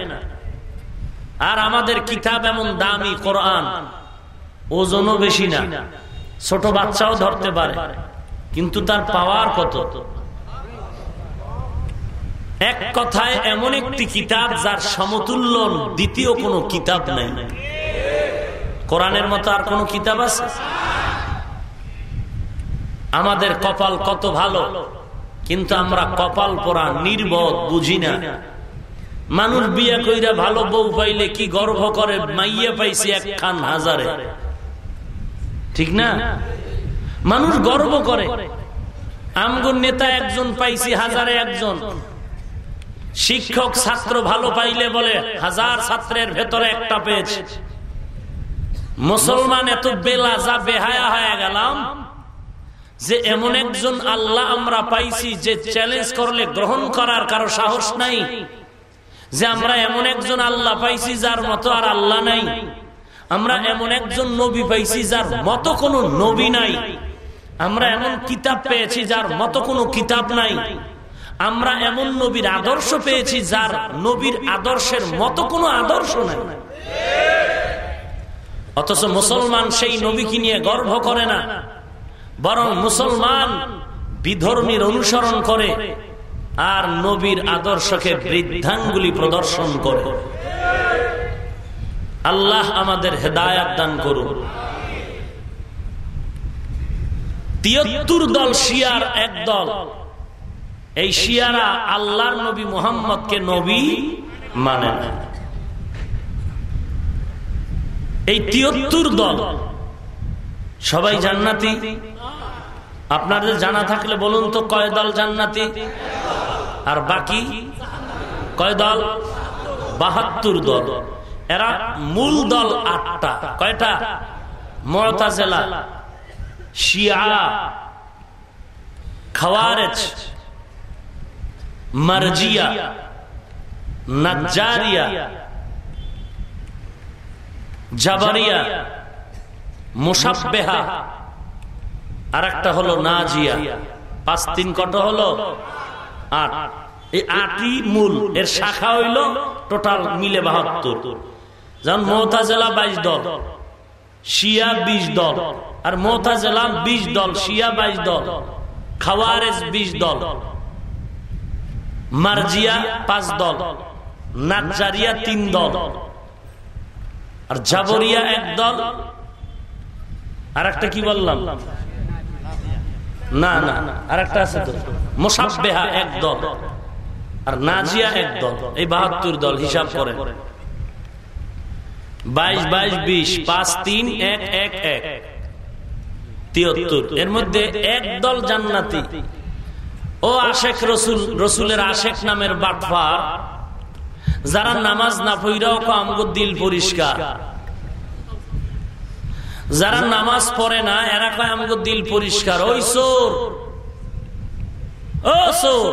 আর আমাদের কিতাব এমন দামি কোরআন, ওজনও বেশি না। ছোট বাচ্চাও ধরতে পারে, কিন্তু তার পাওয়ার কত? এক কথায় এমন একটি কিতাব যার সমতুল্য দ্বিতীয় কোনো কিতাব নেই। কোরআনের মতো আর কোন কিতাব আছে? আমাদের কপাল কত ভালো, কিন্তু আমরা কপাল পরা নির্বোধ বুঝি না। মানুষ বিয়ে কইরা ভালো বউ পাইলে কি গর্ব করে? মাইয়া পাইছি এক খান হাজারে। ঠিক না? মানুষ গর্ব করে। আমগুন নেতা একজন, পাইছি হাজারে একজন। শিক্ষক ছাত্র ভালো পাইলে বলে, হাজার ছাত্রের ভেতরে একটা পেয়েছে মুসলমান এত বেলা যা বেহায়া হয়ে গেলাম যে এমন একজন আল্লাহ আমরা পাইছি যে চ্যালেঞ্জ করলে, গ্রহণ করার কারও সাহস নাই। যে আমরা এমন একজন আল্লাহ পাইছি যার মতো আর আল্লাহ নাই। আমরা এমন একজন নবী পাইছি যার মতো কোনো নবী নাই। আমরা এমন কিতাব পেয়েছি যার মতো কোনো কিতাব নাই। আমরা এমন নবীর আদর্শ পেয়েছি যার নবীর আদর্শের মতো কোনো আদর্শ নাই। অথচ মুসলমান সেই নবীকে নিয়ে গর্ব করে না, বরং মুসলমান বিধর্মীর অনুসরণ করে আর নবীর আদর্শকে বৃদ্ধাঙ্গুলি প্রদর্শন করে। আল্লাহ আমাদের হেদায়াত দান করুন। তিয়াত্তর দল শিয়ার এক দল এই শিয়ারা আল্লাহর নবী মোহাম্মদকে নবী মানে এই তিয়াত্তর দল, সবাই জান্নাতি? আপনাদের জানা থাকলে বলুন তো, কয় দল জান্নাতি? আর বাকি? কয় দল? বাহাত্তর দল। এরা মূল দল আটটা। কয়টা? মরতাজেলা শিয়া, খাওয়ারেজ। মারজিয়া নাজারিয়া জাবারিয়া মুসাব্বেহা আর একটা হলো নাজিয়া, পাঁচ তিন কত হলো? আট। এই আটই মূল, এর শাখা হইল টোটাল মিলে বাহাত্তর। যেমন মোহতাজেলা বাইশ দল, শিয়া বিশ দল, আর মোহতাজেলা বিশ দল, শিয়া বাইশ দল, খাওয়ারেজ বিশ দল। মার্জিয়া পাঁচ দল নাজারিয়া তিন দল, আর জাবরিয়া এক দল। আর একটা কি বললাম? না না আর একটা আছে তো। মোসাবেহা এক দল, আর নাজিয়া এক দল, এই বাহাত্তর দল হিসাব করে বাইশ বাইশ, বিশ, পাঁচ, তিন এক এক এক, তিয়াত্তর। এর মধ্যে এক দল জান্নাতি ও আশেখ রসুল, রসুলের আশেখ নামের বাটফার, যারা নামাজ না পইরাও আমগো দিল পরিষ্কার। যারা নামাজ পড়ে না, এরা কয় আমগো দিল পরিষ্কার। ওই সোর ও সোর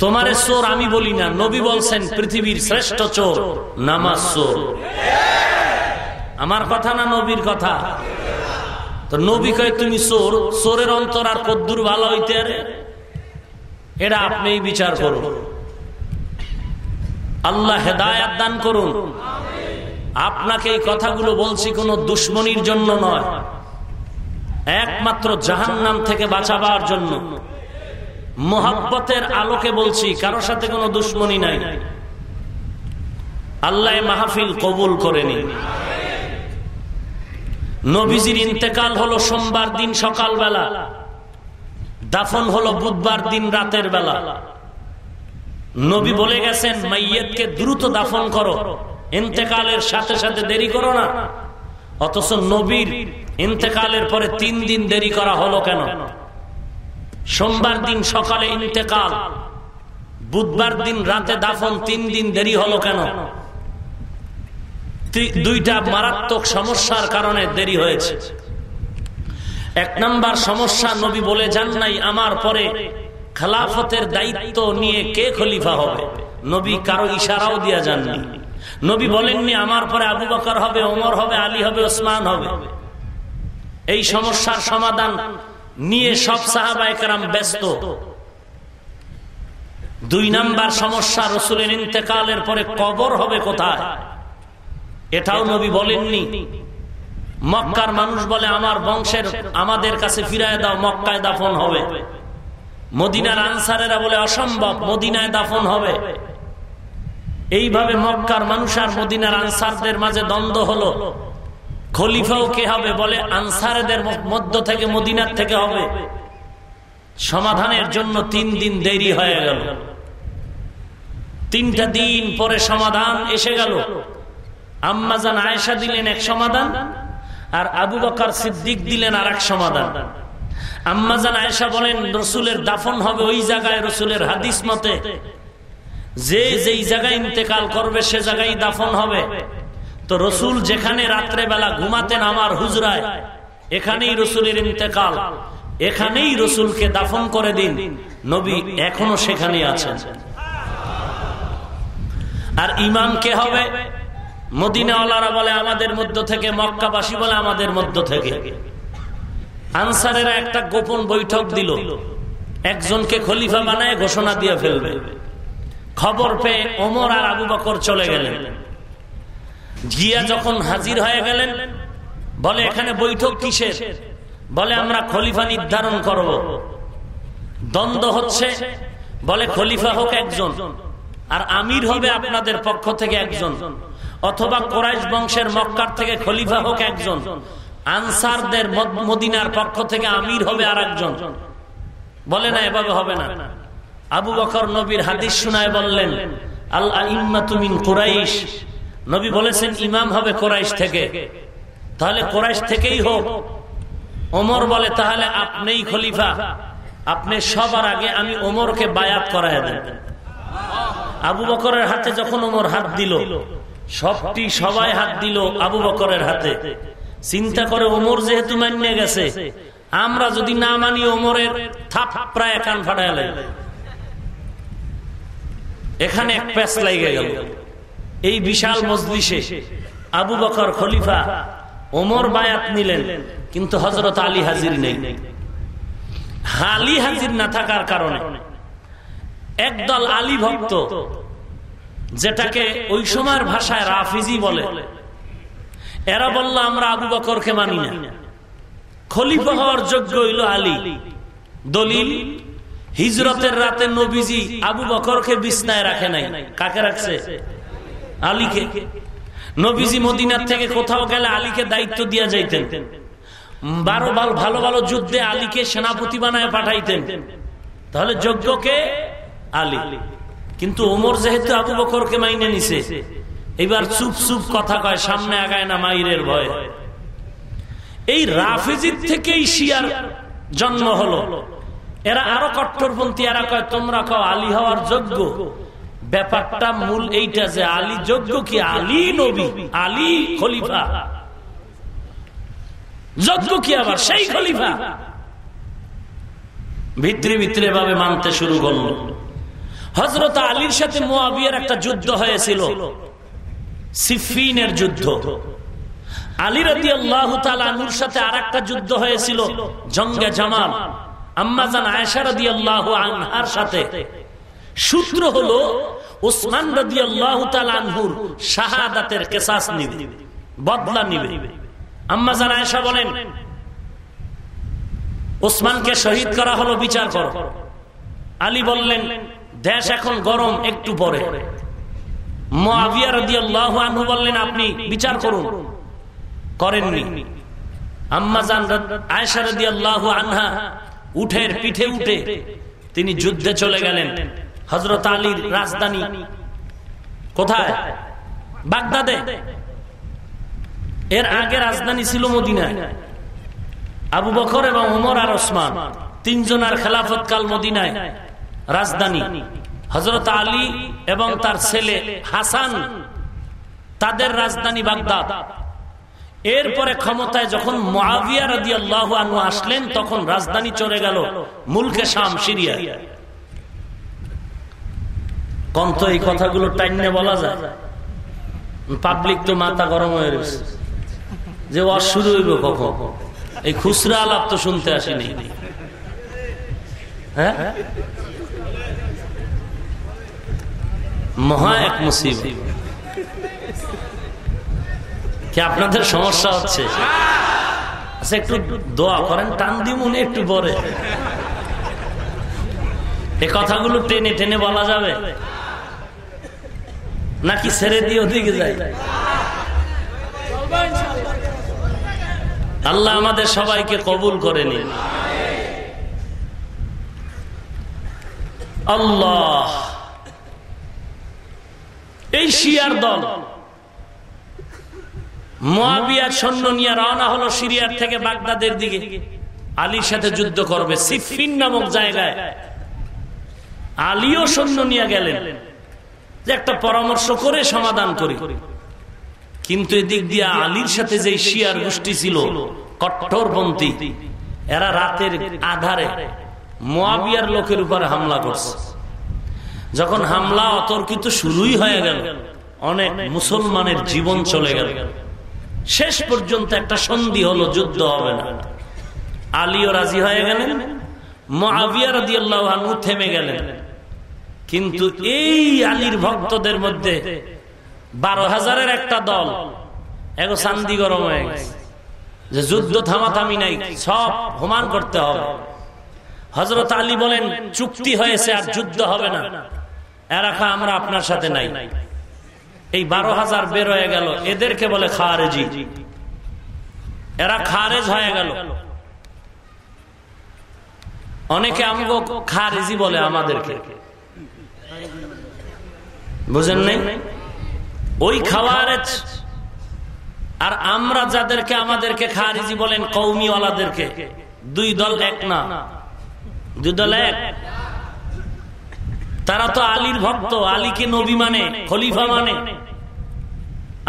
তোমারে চোর আমি বলি না, নবী বলছেন পৃথিবীর শ্রেষ্ঠ চোর, নামাজ চোর। আমার কথা না নবীর কথা? তো নবী কয়, তুমি চোর, চোরের অন্তর আর কদ্দুর ভালো হইতে আরে এটা আপনি বিচার করুন। আল্লাহ হেদায়াত দান করুন। আপনাকে এই কথাগুলো বলছি কোনো দুশ্মনির জন্য নয়। একমাত্র জাহান্নাম থেকে বাঁচাবার জন্য। মোহাব্বতের আলোকে বলছি কারোর সাথে কোনো দুশ্মনী নাই। আল্লাহ মাহফিল কবুল করেনি নবীজির ইন্তেকাল হলো সোমবার দিন সকালবেলা। দাফন হলো বুধবার দিন রাতের বেলা। নবী বলে গেছেন, মাইয়েতকে দ্রুত দাফন করো। ইন্তেকালের সাথে সাথে দেরি করো না। অথচ নবীর ইন্তেকালের পরে তিন দিন দেরি করা হলো কেন? সোমবার দিন সকালে ইন্তেকাল, বুধবার দিন রাতে দাফন তিন দিন দেরি হলো কেন? দুইটা মারাত্মক সমস্যার কারণে দেরি হয়েছে। এক নাম্বার সমস্যা নবী বলে যান নাই আমার পরে খেলাফতের দায়িত্ব নিয়ে কে খলিফা হবে? নবী কারও ইশারাও দিয়া যাননি। নবী বলেননি, আমার পরে আবু বকর হবে, ওমর হবে, আলী হবে, ওসমান হবে। এই সমস্যার সমাধান নিয়ে সব সাহাবা একরাম ব্যস্ত। দুই নাম্বার সমস্যা, রসুলের ইন্তেকালের পরে কবর হবে কোথায়? এটাও নবী বলেননি। মক্কার মানুষ বলে আমার বংশের আমাদের কাছে ফিরায় দাও মক্কায় দাফন হবে। মদিনার আনসারেরা বলে অসম্ভব মদিনায় দাফন হবে। এইভাবে মক্কার মানুষ আর মদিনার আনসারদের মাঝে দ্বন্দ্ব হলো। খলিফাও কে হবে বলে আনসারদের মধ্য থেকে মদিনার থেকে হবে। সমাধানের জন্য তিন দিন দেরি হয়ে গেল। তিনটা দিন পরে সমাধান এসে গেল। আম্মাজান আয়েশা দিলেন এক সমাধান, আর আবু বকার সিদ্দিক দিলেন আর এক সমাধান আম্মাজান আয়েশা বলেন, রসুলের দাফন হবে ওই জায়গায় রসুলের হাদিস মতে। যে যেই জায়গায় ইন্তেকাল করবে, সে জায়গায় দাফন হবে। তো রসুল যেখানে রাত্রে বেলা ঘুমাতেন আমার হুজরায়, এখানেই রসুলের ইন্তেকাল। এখানেই রসুলকে দাফন করে দিন। নবী এখনও সেখানে আছেন। আর ইমাম কে হবে? মদিনাওয়ালারা বলে, আমাদের মধ্য থেকে, মক্কাবাসী বলে, আমাদের মধ্য থেকে। আনসারেরা একটা গোপন বৈঠক দিল। একজনকে খলিফা বানায়, ঘোষণা দিয়ে ফেলবে। খবর পেয়ে ওমর আর আবু বকর চলে গেলেন। গিয়া যখন হাজির হয়ে গেলেন, বলে, এখানে বৈঠক কিসের? বলে, আমরা খলিফা নির্ধারণ করব। দ্বন্দ্ব হচ্ছে, বলে, খলিফা হোক একজন, আর আমির হবে আপনাদের পক্ষ থেকে একজন। অথবা কোরাইশ বংশের মক্কার থেকে খলিফা হোক একজন। আনসারদের মদিনার পক্ষ থেকে আমির হবে আর একজন বলে না, এভাবে হবে না। আবু বকর নবীর হাদিস শুনায় বললেন আল্লাহ ইম্মা তুমিন কোরাইশ। নবী বলেছেন, ইমাম হবে কোরাইশ থেকে। তাহলে কোরাইশ থেকেই হোক। ওমর বলে, তাহলে আপনিই খলিফা। আপনি সবার আগে আমি ওমরকে বায়াত করাই দেন আবু বকরের হাতে যখন ওমর হাত দিল সবটি সবাই হাত দিল আবু বকরের হাতে। চিন্তা করে ওমর যেহেতু মানিয়ে গেছে, আমরা যদি না মানি ওমরের থাপ প্রায় কান ফাটায় এখানে এক প্যাস লাগে গেল। এই বিশাল মজলিসে আবু বকর খলিফা ওমর বায়াত নিলেন, কিন্তু হজরত আলী হাজির নেই। আলী হাজির না থাকার কারণে একদল আলী ভক্ত যেটাকে ওই সময়ের ভাষায় রাফিজি বলে। এরা বলল, আমরা আবু বকরকে মানি না। খলিফা হওয়ার যোগ্য হইল আলী। দলিল, হিজরতের রাতে নবীজি আবু বকরকে বিছনায় রাখে নাই। কাকে রাখছে? আলীকে। নবীজি মদিনার থেকে কোথাও গেলে আলীকে দায়িত্ব দিয়া যাইতেন। বারো বাল, ভালো ভালো যুদ্ধে আলীকে সেনাপতি বানায় পাঠাইতেন। তাহলে যোগ্যকে আলী। কিন্তু ওমর যেহেতু আবু বকরকে মাইনে নিছে এবার চুপ চুপ কথা কয় সামনে আগায় না মাইরের ভয়। এই রাফেজির থেকেই শিয়ার জন্ম হলো। এরা আরও কট্টরপন্থী এরা কয় তোমরা কও আলী হওয়ার যোগ্য? ব্যাপারটা মূল এইটা যে আলী যোগ্য কি? আলী নবী আলী খলিফা। যোগ্য কি আবার? সেই খলিফা। ভিতরে ভিতরে ভাবে মানতে শুরু করল। হজরত আলীর সাথে মোয়াবিয়ার একটা যুদ্ধ হয়েছিল। সিফিনের যুদ্ধ। আর একটা যুদ্ধ হয়েছিল আম্মাজান বলেন ওসমানকে শহীদ করা হলো, বিচার করো। আলী বললেন দেশ এখন গরম, একটু পরে। বললেন, আপনি বিচার করুন। করেননি। আম্মাজান আনহা উঠের পিঠে উঠে তিনি যুদ্ধে চলে গেলেন। হজরত আলীর রাজধানী। কোথায়? বাগদাদে। এর আগে রাজধানী ছিল মদিনায়। আবু বকর এবং উমর আর ওসমান তিনজনের খেলাফত কাল মদিনায়। রাজধানী। হজরত আলী এবং তার ছেলে হাসান, তাদের রাজধানী বাগদাদ। এরপরে ক্ষমতায় যখন আনু আসলেন, তখন রাজধানী চলে গেল মুলকে শাম সিরিয়া কম তো এই কথাগুলো টাইনে বলা যায়। পাবলিক তো মাথা গরম হয়ে রয়েছে। যে ওয়াজ শুরু হইব কখন? এই খুচরা আলাপ তো শুনতে আসেনি। হ্যাঁ? মহা এক মুসিব কি আপনাদের সমস্যা হচ্ছে? আচ্ছা একটু দোয়া করেন, টান দিমুন একটু পরে। এ কথাগুলো টেনে টেনে বলা যাবে? নাকি ছেড়ে দিয়ে ওদিকে যায় আল্লাহ আমাদের সবাইকে কবুল করে নিন। আল্লাহ। এই শিয়ার দল। মহাবিয়ার সৈন্য নিয়ে রওনা হলো সিরিয়ার থেকে বাগদাদের দিকে। আলীর সাথে যুদ্ধ করবে সিফিন নামক জায়গায়। আলীও সৈন্য নিয়ে গেলেন। যে একটা পরামর্শ করে সমাধান করি। কিন্তু এদিক দিয়ে আলীর সাথে যে শিয়ার গোষ্ঠী ছিল, কট্টরপন্থী, এরা রাতের আধারে মোয়াবিয়ার লোকের উপরে হামলা করছে। যখন হামলা অতর্কিত শুরুই হয়ে গেল, অনেক মুসলমানের জীবন চলে গেল। শেষ পর্যন্ত একটা সন্ধি হলো, যুদ্ধ হবে না। আলীও রাজি হয়ে গেলেন মহাবিয়া রাজি আল্লাহ থেমে গেলেন। কিন্তু এই আলীর ভক্তদের মধ্যে বারো হাজারের একটা দল এগো শান্তি গরম হয়ে গেছে। যে যুদ্ধ থামাথামি নাই, সব হোমান করতে হবে। হজরত আলী বলেন, চুক্তি হয়েছে আর যুদ্ধ হবে না। এরাখা আমরা আপনার সাথে নাই। এই বারো হাজার বের হয়ে গেল। এদেরকে বলে খারেজি। এরা খারেজ হয়ে গেল। অনেকে আমগো খারেজি বলে আমাদেরকে। বুঝেন নাই? ওই খাওয়ারেজ আর আমরা যাদেরকে আমাদেরকে খারিজি বলেন কৌমিওয়ালাদেরকে দুই দল এক না। দুই দল এক। তারা তো আলীর ভক্ত আলীকে নবী মানে খলিফা মানে।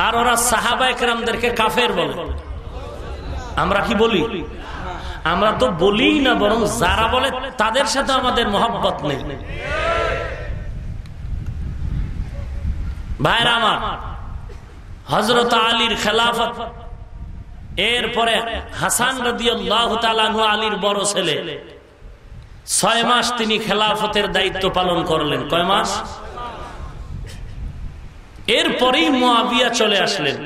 আর ওরা সাহাবা একরামদেরকে কাফের বলে। আমরা কি বলি? আমরা তো বলি না বরং যারা বলে তাদের সাথে আমাদের মহব্বত নেই। ভাইরা আমার হজরত আলীর খেলাফত এরপরে হাসান রদিয়াল্লাহ আলীর বড় ছেলে। ছয় মাস তিনি খেলাফতের দায়িত্ব পালন করলেন। কয় মাস? এরপরেই মোয়াবিয়া চলে আসলেন।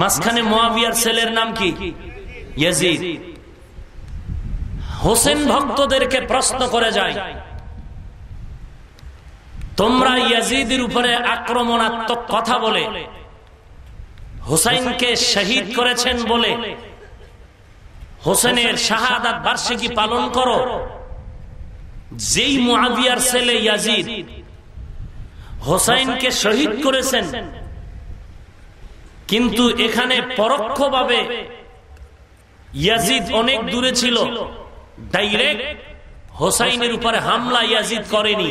মাঝখানে মোয়াবিয়ার ছেলের নাম কি? হোসেন ভক্তদেরকে প্রশ্ন করে যায়, তোমরা ইয়াজিদের উপরে আক্রমণাত্মক কথা বলে, হুসাইনকে শহীদ করেছেন বলে হোসেনের শাহাদাত বার্ষিকী পালন করো। যেই মুআবিয়ার ছেলে ইয়াজিদ হোসাইনকে শহীদ করেছেন। কিন্তু এখানে পরোক্ষভাবে ইয়াজিদ অনেক দূরে ছিল। ডাইরেক্ট হোসাইনের উপরে হামলা ইয়াজিদ করেনি।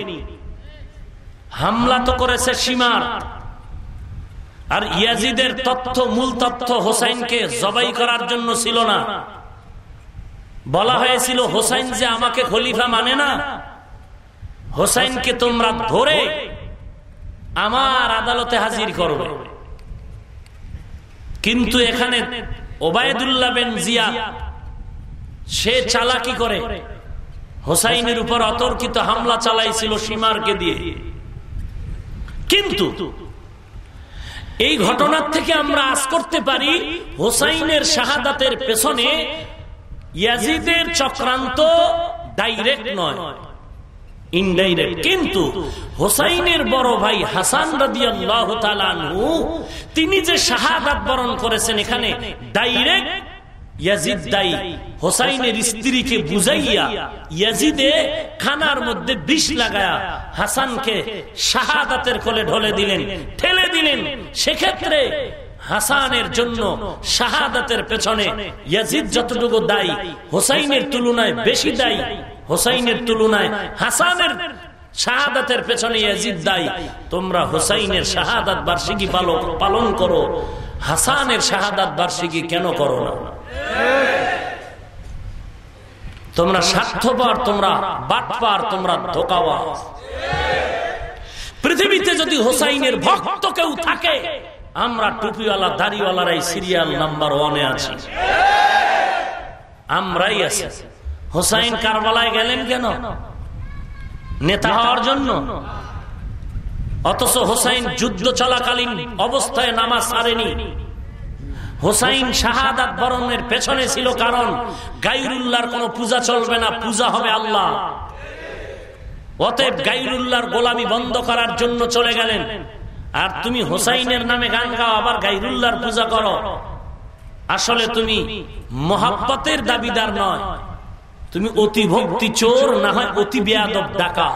হামলা তো করেছে সীমার। আর ইয়াজিদের তথ্য মূল তথ্য হোসাইনকে জবাই করার জন্য ছিল না। বলা হয়েছিল, হোসাইন যে আমাকে খলিফা মানে না। হোসাইনকে তোমরা ধরে আমার আদালতে হাজির করবে। কিন্তু এখানে ওবায়দুল্লাহ বেন জিয়া সে চালাকি করে।
হোসাইনের উপর অতর্কিত হামলা চালাইছিল সীমারকে দিয়ে। কিন্তু এই ঘটনার থেকে আমরা আজ করতে পারি, হোসাইনের শাহাদাতের পেছনে ইয়াজিদের চক্রান্ত ডাইরেক্ট নয় ইনডাইরেক্ট। কিন্তু হোসাইনের বড় ভাই হাসান রাদিয়াল্লাহু তাআলা তিনি যে শাহাদাত বরণ করেছেন এখানে ডাইরেক্ট ইয়াজিদ হোসাইনের স্ত্রীকে বুঝাইয়া ইয়াজিদে খানার মধ্যে বিষ লাগায়া হাসানকে শাহাদাতের কোলে ঢলে দিলেন ঠেলে দিলেন। সেক্ষেত্রে হাসানের জন্য শাহাদাতের পেছনে ইয়াজিদ যতটুকু দায়ী, হোসাইনের তুলনায় বেশি দায়ী, হোসাইনের তুলনায় হাসানের শাহাদাতের পেছনে ইয়াজিদ দায়ী। তোমরা হোসাইনের শাহাদাত বার্ষিকী পালন করো। হাসানের শাহাদাত বার্ষিকী কেন করো না? তোমরা স্বার্থপর, তোমরা বাটপার, তোমরা ধোকাওয়া পৃথিবীতে যদি হোসাইনের ভক্ত কেউ থাকে আমরা টুপিওয়ালা দাড়িওয়ালারাই সিরিয়াল নাম্বার ওয়ানে আছি। আমরাই আছি। হোসাইন কারবালায় গেলেন কেন? নেতা হওয়ার জন্য? অথচ হোসাইন যুদ্ধ চলাকালীন অবস্থায় নামাজ সারেনি হোসাইন শাহাদাত বরণের পেছনে ছিল কারণ গাইরুল্লাহর কোন পূজা চলবে না, পূজা হবে আল্লাহ। অতএব গাইরুল্লাহর গোলামি বন্ধ করার জন্য চলে গেলেন। আর তুমি হোসাইনের নামে গান গাও, আবার গাইরুল্লাহর পূজা করো। আসলে তুমি মহাব্বতের দাবিদার নয়। তুমি অতি ভক্তি চোর, না হয় অতি বেয়াদব ডাকা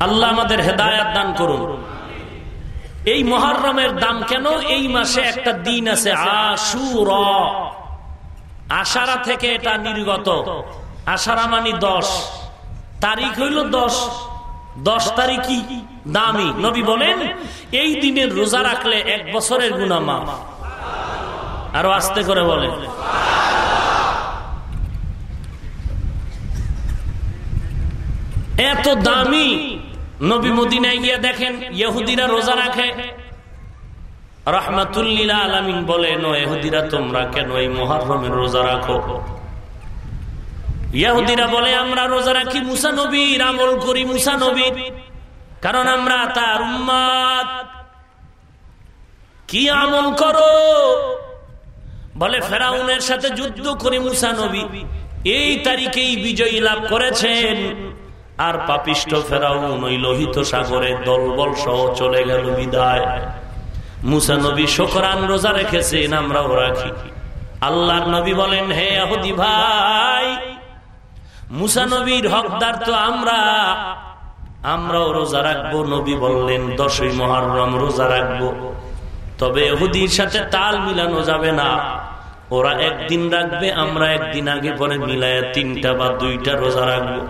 আল্লাহ আমাদের হেদায়াত দান করুন। এই মহারমের দাম কেন এই মাসে একটা দিন আছে? আশুর। আশারা থেকে এটা নির্গত। আশারা মানি দশ। তারিখ হইল দশ। দশ তারিখই দামি। নবী বলেন, এই দিনের রোজা রাখলে এক বছরের গুণামা আরও আস্তে করে বলেন। এত দামি। নবী মদিনায় গিয়ে দেখেন, ইহুদিরা রোজা রাখে। রহমাতুল্লিলা আলামিন বলে এহুদিরা তোমরা কেন এই মহারমের রোজা রাখো? ইয়াহুদিরা বলে, আমরা রোজা রাখি মুসা নবীর, আমল করি মুসা নবীর। কারণ আমরা তার উম্মাদ। কি আমল করো? বলে, ফেরাউনের সাথে যুদ্ধ করি মুসা নবী। এই তারিখেই বিজয়ী লাভ করেছেন। আর পাপিষ্ট ফেরাউন ওই লোহিত সাগরে দলবল সহ চলে গেল বিদায়। মুসা নবী শোকরান রোজা রেখেছেন, আমরাও রাখি। আল্লাহর নবী বলেন, হে আহদি ভাই মুসা নবীর হকদার তো আমরা। আমরাও রোজা রাখব, নবী বললেন, দশই মহারম রোজা রাখব। তবে এহুদির সাথে তাল মিলানো যাবে না। ওরা একদিন রাখবে, আমরা একদিন আগে পরে মিলায় তিনটা বা দুইটা রোজা রাখব।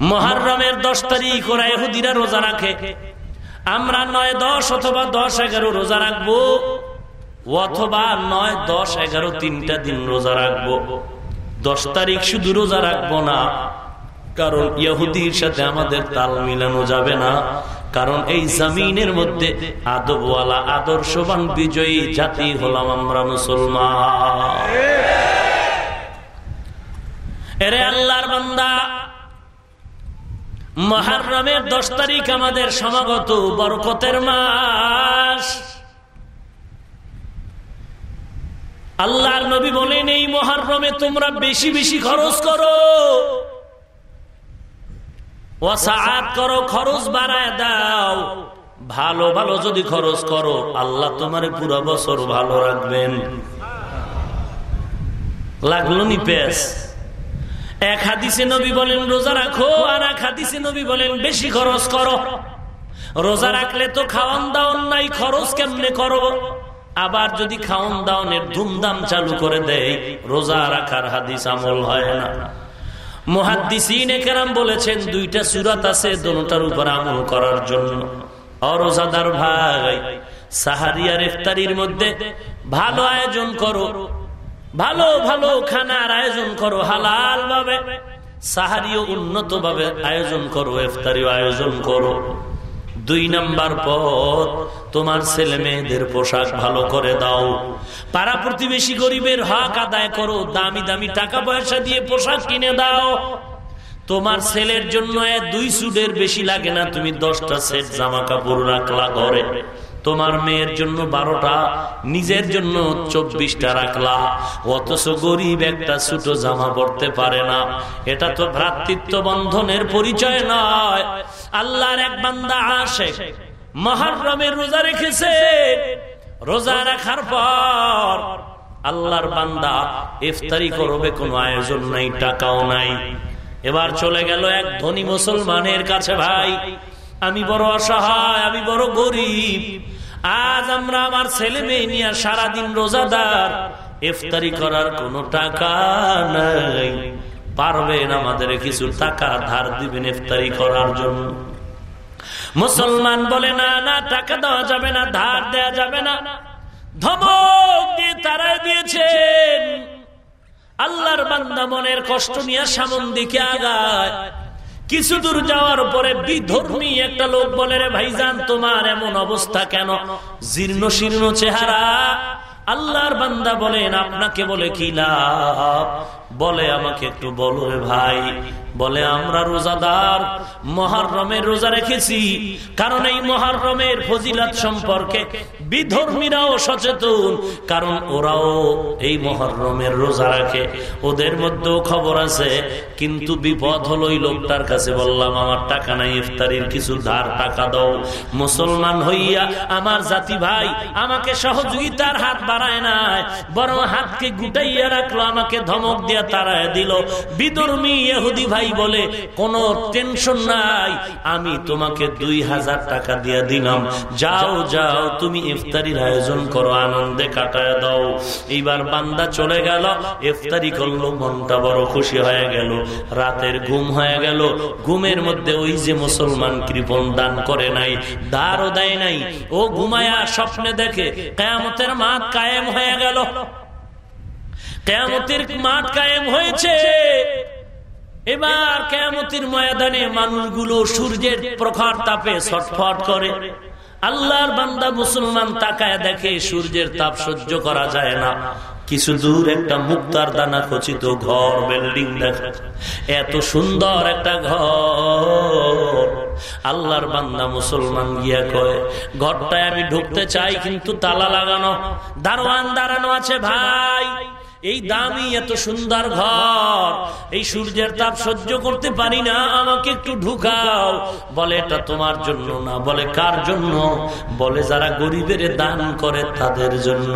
মহারমের দশ তারিখ ওরা এহুদিরা রোজা রাখে। আমরা নয় দশ অথবা দশ এগারো রোজা রাখব, অথবা নয় দশ এগারো তিনটা দিন রোজা রাখব। দশ তারিখ শুধু রোজা রাখব না। কারণ ইহুদির সাথে আমাদের তাল মিলানো যাবে না। কারণ এই জামিনের মধ্যে আদবওয়ালা, আদর্শবান বিজয়ী জাতি হলাম আমরা মুসলমান। এরে আল্লাহর বান্দা, মহারমের দশ তারিখ আমাদের সমাগত, বরকতের মাস। আল্লাহর নবী বলেন, এই মহারমে তোমরা বেশি বেশি খরচ করো। করো, খরচ বাড়ায় দাও। ভালো ভালো যদি খরচ করো, আল্লাহ তোমার পুরো বছর ভালো রাখবেন। লাগল নি পেস এক হাদিসে নবী বলেন, রোজা রাখো। আর এক হাদিসে নবী বলেন, বেশি খরচ করো। রোজা রাখলে তো খাওয়ান দাওয়ান নাই, খরচ কেমনে করো? আবার যদি খাওয়ান দাওনের ধুমধাম চালু করে দেয়, রোজা রাখার হাদিস আমল হয় না। মহাদিসিন কেরাম বলেছেন, দুইটা সুরাত আছে দোনোটার উপর আমল করার জন্য। অরোজাদার ভাই সাহারিয়ার ইফতারির মধ্যে ভালো আয়োজন করো। ভালো ভালো খানার আয়োজন করো, হালাল ভাবে। সাহারিও উন্নত ভাবে আয়োজন করো, ইফতারিও আয়োজন করো। দুই নাম্বার পথ, তোমার ছেলে মেয়েদের পোশাক ভালো করে দাও। পাড়া প্রতিবেশী গরিবের হক আদায় করো, দামি দামি টাকা পয়সা দিয়ে পোশাক কিনে দাও। তোমার ছেলের জন্য দুই সুডের বেশি লাগে না, তুমি দশটা সেট জামা কাপড় রাখলা ঘরে। তোমার মেয়ের জন্য বারোটা, নিজের জন্য চব্বিশটা রাখলা। অথচ গরিব একটা ছোট জামা পড়তে পারে না। এটা তো ভ্রাতৃত্ব বন্ধনের পরিচয় নয়। আল্লাহর এক বান্দা আসে মহারমের রোজা রেখেছে। রোজা রাখার পর আল্লাহর বান্দা ইফতারি করবে, কোনো আয়োজন নাই, টাকাও নাই। এবার চলে গেল এক ধনী মুসলমানের কাছে, ভাই, আমি বড় অসহায়, আমি বড় গরিব। আজ আমরা আমার ছেলে মেয়ে নিয়ে সারাদিন রোজাদার। ইফতারি করার কোনো টাকা নাই। পারবেন আমাদের কিছু টাকা ধার দিবেন ইফতারি করার জন্য। মুসলমান বলে, না না, টাকা দেওয়া যাবে না, ধার দেওয়া যাবে না। ধমক দিয়ে তারা দিয়েছেন। আল্লাহর বান্দা মনের কষ্ট নিয়ে সামন দিকে আগায়। কিছু দূর যাওয়ার পরে বিধর্মী একটা লোক বলে, রে ভাইজান, তোমার এমন অবস্থা কেন? জীর্ণ, শীর্ণ চেহারা। আল্লাহর বান্দা বলেন, আপনাকে বলে কি লাভ? বলে আমাকে একটু বলো ভাই। বলে, আমরা রোজাদার। মহারমের রোজা রেখেছি। কারণ এই মহারমের ফজিলাত সম্পর্কে বিধর্মীরাও সচেতন। কারণ ওরাও এই মহারমের রোজা রাখে। ওদের মধ্যেও খবর আছে। কিন্তু বিপদ হলো ওই লোকটার কাছে। বললাম, আমার টাকা নাই, ইফতারির কিছু ধার, টাকা দাও। মুসলমান হইয়া আমার জাতি ভাই আমাকে সহযোগিতার হাত বাড়ায় নাই। বরং হাতকে গুটাইয়া রাখল, আমাকে ধমক দিয়া তারায় দিল। বিধর্মী ইহুদি ভাই বলে কোন টেনশন নাই। আমি তোমাকে দুই হাজার টাকা দিয়ে দিলাম। যাও যাও, তুমি ইফতারির আয়োজন করো, আনন্দে কাটায় দাও। এইবার বান্দা চলে গেল, ইফতারি করল, মনটা বড় খুশি হয়ে গেল। রাতের ঘুম হয়ে গেল। ঘুমের মধ্যে ওই যে মুসলমান কৃপন দান করে নাই, দারও দেয় নাই। ও ঘুমায়া স্বপ্নে দেখে কেমতের মাঠ কায়েম হয়ে গেল। কেমতের মাঠ কায়েম হয়েছে। এবার কেমতির ময়দানে মানুষগুলো সূর্যের প্রখর তাপে ছটফট করে। আল্লাহর বান্দা মুসলমান তাকায় দেখে সূর্যের তাপ সহ্য করা যায় না। কিছু দূর একটা মুক্তার দানা খচিত ঘর, বিল্ডিং দেখা। এত সুন্দর একটা ঘর। আল্লাহর বান্দা মুসলমান গিয়া কয়, ঘরটায় আমি ঢুকতে চাই, কিন্তু তালা লাগানো। দারোয়ান দাঁড়ানো আছে, ভাই। এই দামি এত সুন্দর ঘর এই সূর্যের তাপ সহ্য করতে পারি না আমাকে একটু ঢুকাও বলে এটা তোমার জন্য না বলে কার জন্য বলে যারা গরিবের দান করে তাদের জন্য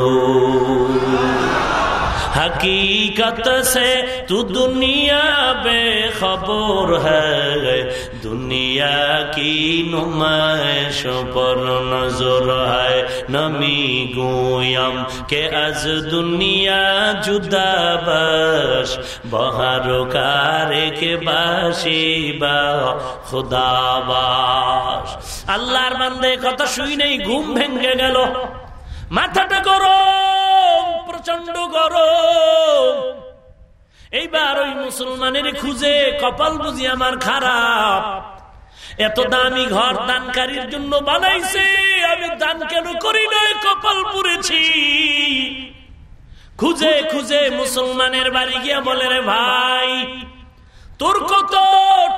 हकीकत से तू दुनिया बेखबर है दुनिया की नुमाइश पर नजर है नमी गोयम के अज दुनिया जुदा দুদাবাস বহারকারেকে বাসিবা খুদাবাস। আল্লাহর বান্দে, কথা শুই নেই, ঘুম ভেঙে গেল। মাথাটা গরম প্রচণ্ড গরম। এইবার ওই মুসলমানের খুঁজে কপাল বুঝি আমার খারাপ। এত দামি ঘর দানকারীর জন্য বানাইছে, আমি দান কেন করি নয় কপাল পুরেছি খুঁজে খুঁজে মুসলমানের বাড়ি গিয়া বলে, রে ভাই, তোর কত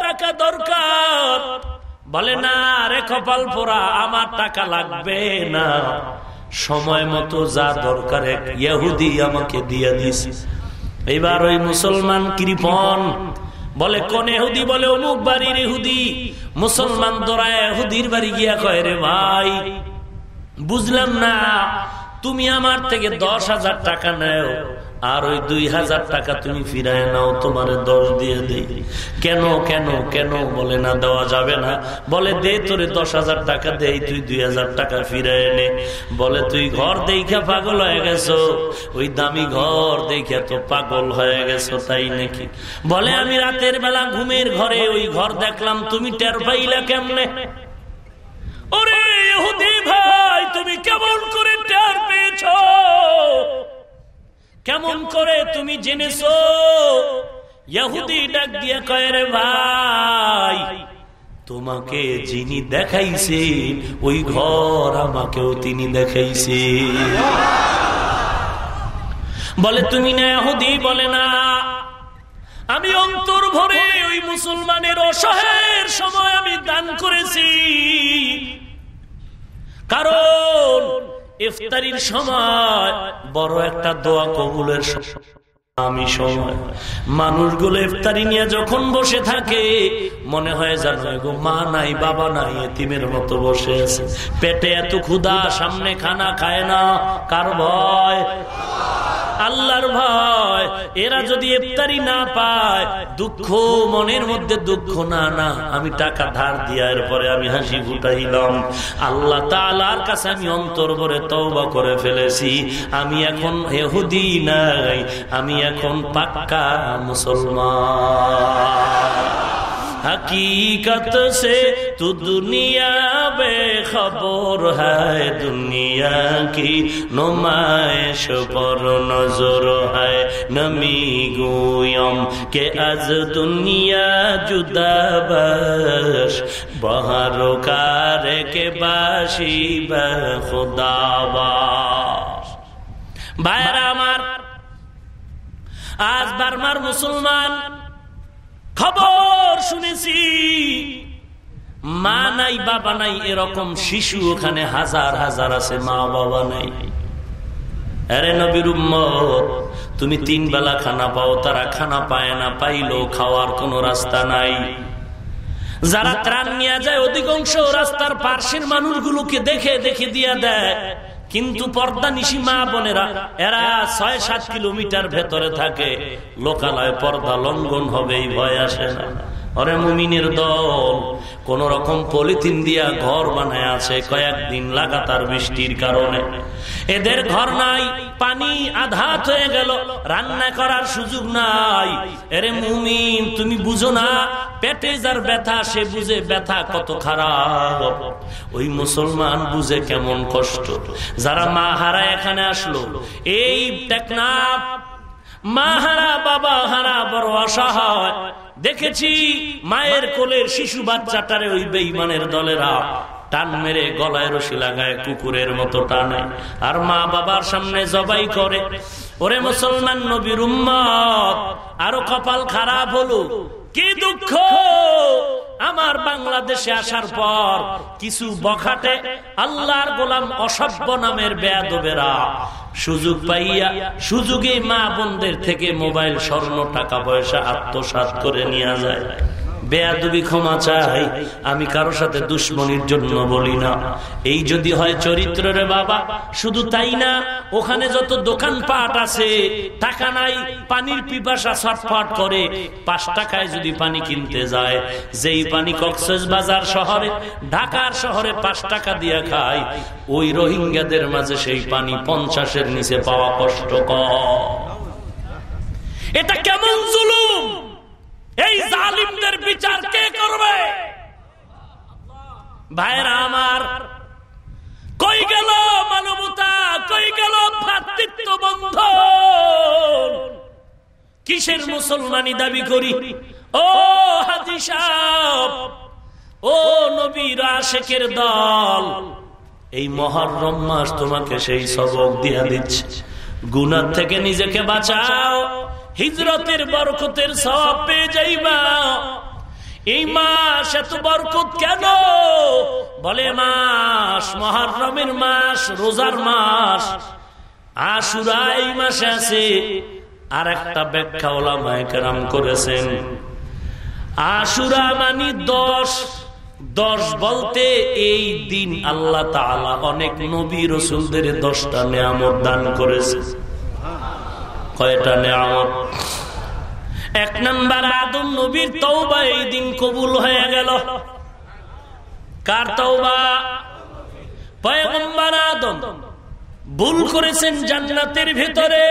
টাকা দরকার? বলে, না রে কপাল পোড়া, আমার টাকা লাগবে না। সময় মতো যা দরকার ইহুদি আমাকে দিয়ে দিস। এবার ওই মুসলমান কৃপন বলে, কোন এহুদি বলে, অমুক বাড়ির এহুদি মুসলমান দোড়ায় এহুদির বাড়ি গিয়া কয়, রে ভাই, বুঝলাম না তুমি আমার থেকে দশ হাজার টাকা নেও, আর ওই দুই হাজার টাকা তুমি ফিরায় নাও, তোমার দশ দিয়ে দিই। কেন কেন কেন বলে না, দেওয়া যাবে না। বলে, দে তোরে দশ হাজার টাকা, দেই, তুই দুই হাজার টাকা ফিরায় নে। বলে, তুই ঘর দেখা পাগল হয়ে গেছো। ওই দামি ঘর দেখে তো পাগল হয়ে গেছো, তাই নাকি? বলে, আমি রাতের বেলা ঘুমের ঘরে ওই ঘর দেখলাম, তুমি টের পাইলা কেমনে? ওরে ভাই, তুমি কেমন করে টের পেয়েছ? কেমন করে তুমি জেনেছো? ইহুদি ডাক দিয়ে কয়, রে ভাই, তোমাকে যিনি দেখাইছে, ওই ঘর আমাকেও তিনি দেখাইছে। বলে, তুমি না বলে না। আমি অন্তর ভরে ওই মুসলমানের অসহায়ের সময় আমি দান করেছি। কারণ ইফতারির সময় বড় একটা দোয়া কবুলের আমি সময়। মানুষগুলো ইফতারি নিয়ে যখন বসে থাকে, মনে হয় জানো গো মা নাই, বাবা নাই, এতিমের মতো বসে আছে। পেটে এত ক্ষুদা সামনে খানা খায় না। কার ভয়? আল্লাহর ভয়। এরা যদি ইফতারি না পায়, দুঃখ মনের মধ্যে দুঃখ, না না, আমি টাকা ধার দিয়া এরপরে আমি হাসি ফুটাইলাম। আল্লাহ তালার কাছে আমি অন্তর ভরে তওবা করে ফেলেছি। আমি এখন এহুদি নাই, আমি এখন পাক্কা মুসলমান। হকীকত সে তু দুনিয়া বে খবর হায়, দুনিয়া কি নুমায়শ পর নজর হায়। নমি গুয়ম কে আজ দুনিয়া জুদা বস বহার কার কে বাসি বুদাবার আজ বারমার মুসলমান খবর শুনেছি। মা নাই, বাবা নাই, এরকম শিশু ওখানে হাজার হাজার আছে, মা, বাবা নাই। আরে তুমি তিন বেলা খানা পাও, তারা খানা পায় না পাইলো খাওয়ার কোনো রাস্তা নাই। যারা ত্রাণ নিয়ে যায়, অধিকাংশ রাস্তার পার্শ্বের মানুষগুলোকে দেখে দেখে দিয়া দেয়। কিন্তু পর্দা নিশি মা বোনেরা, এরা ছয় সাত কিলোমিটার ভেতরে থাকে। লোকালয় পর্দা লঙ্ঘন হবে, এই ভয় আসে না। অরে মুমিনের দল কোন রকম পলিথিন দিয়া ঘর বানায় আছে কয়েকদিন লাগাতার বৃষ্টির কারণে। এদের ঘর নাই, পানি আঘাত হয়ে গেল, রান্না করার সুযোগ নাই। এরে মুমিন, তুমি বুঝো না, পেটে যার ব্যথা, সে বুঝে ব্যথা কত খারাপ। ওই মুসলমান বুঝে কেমন কষ্ট। যারা মা হারা এখানে আসলো, এই টেকনাফ, মা হারা, বাবা হারা, বড় অসহায়। দেখেছি মায়ের কোলের শিশু বাচ্চাটারে ওই বেইমানের দলেরা টান মেরে গলায় রশি লাগায়, কুকুরের মতো টানে। আর মা বাবার সামনে জবাই করে, ওরে মুসলমান নবীর উম্মত, আরও কপাল খারাপ হলো কি দুঃখ? আমার বাংলাদেশে আসার পর কিছু বখাটে আল্লাহর গোলাম অসভ্য নামের বেয়াদবেরা সুযোগ পাইয়া সুযোগে মা বোনদের থেকে মোবাইল স্বর্ণ টাকা পয়সা আত্মসাত করে নিয়ে যায়। বেয়াদুবি ক্ষমা চাই, আমি কারও সাথে দুশ্মনির জন্য বলি না। এই যদি হয় চরিত্র রে বাবা, শুধু তাই না, ওখানে যত দোকান পাট আছে, টাকা নাই, পানির পিপাসা ছটফট করে, পাঁচ টাকায় যদি পানি কিনতে যায়, যেই পানি কক্সেস বাজার শহরে, ঢাকার শহরে পাঁচ টাকা দিয়ে খায়, ওই রোহিঙ্গাদের মাঝে সেই পানি পঞ্চাশের নিচে পাওয়া কষ্টকর। এটা কেমন জুলুম? এই জালিমদের বিচার কে করবে? ভাইরা আমার, কই গেল মানবতা? কই গেল ভ্রাতৃত্ব বন্ধ কিসের মুসলমানি দাবি করি? ও হাজি ও নবীর আশেকের দল, এই মহরম মাস তোমাকে সেই সবক দিয়া দিচ্ছে। গুনার থেকে নিজেকে বাঁচাও। হিজরতের বরকতের সব পেয়ে যাইবা। এই মাস এত বরকত কেন? বলে মাস, মহারমের মাস, রোজার মাস। আশুরা এই মাসে আছে। আর একটা ব্যাখ্যা ওলামায় কেরাম করেছেন। আশুরা মানি দশ। দশ বলতে এই দিন আল্লাহ অনেক নবী রসুলদের দশটা নেয়ামত দান করেছে। কয়টা নেয়ামত? এক নম্বর, আদম নবীর তৌবা এই দিন কবুল হয়ে গেল। কার তৌবা পয়গম্বর আদম। ভুল করেছেন জান্নাতের ভেতরে।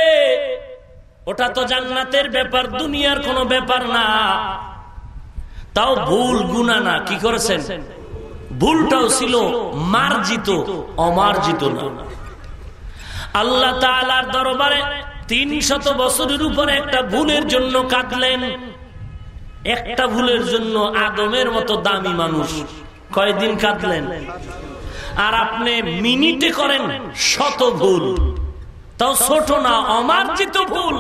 ওটা তো জান্নাতের ব্যাপার, দুনিয়ার কোনো ব্যাপার না। তাও ভুল গুণা না, কি করেছেন? ভুলটাও ছিল মার্জিত, অমার্জিত না। আল্লাহ তালার দরবারে তিন শত বছরের উপরে একটা ভুলের জন্য কাটলেন একটা ভুলের জন্য আদমের মতো দামি মানুষ। কয়দিন কাঁদলেন? আর আপনি মিনিটে করেন শত ভুল। তাও ছোট না, অমার্জিত ভুল।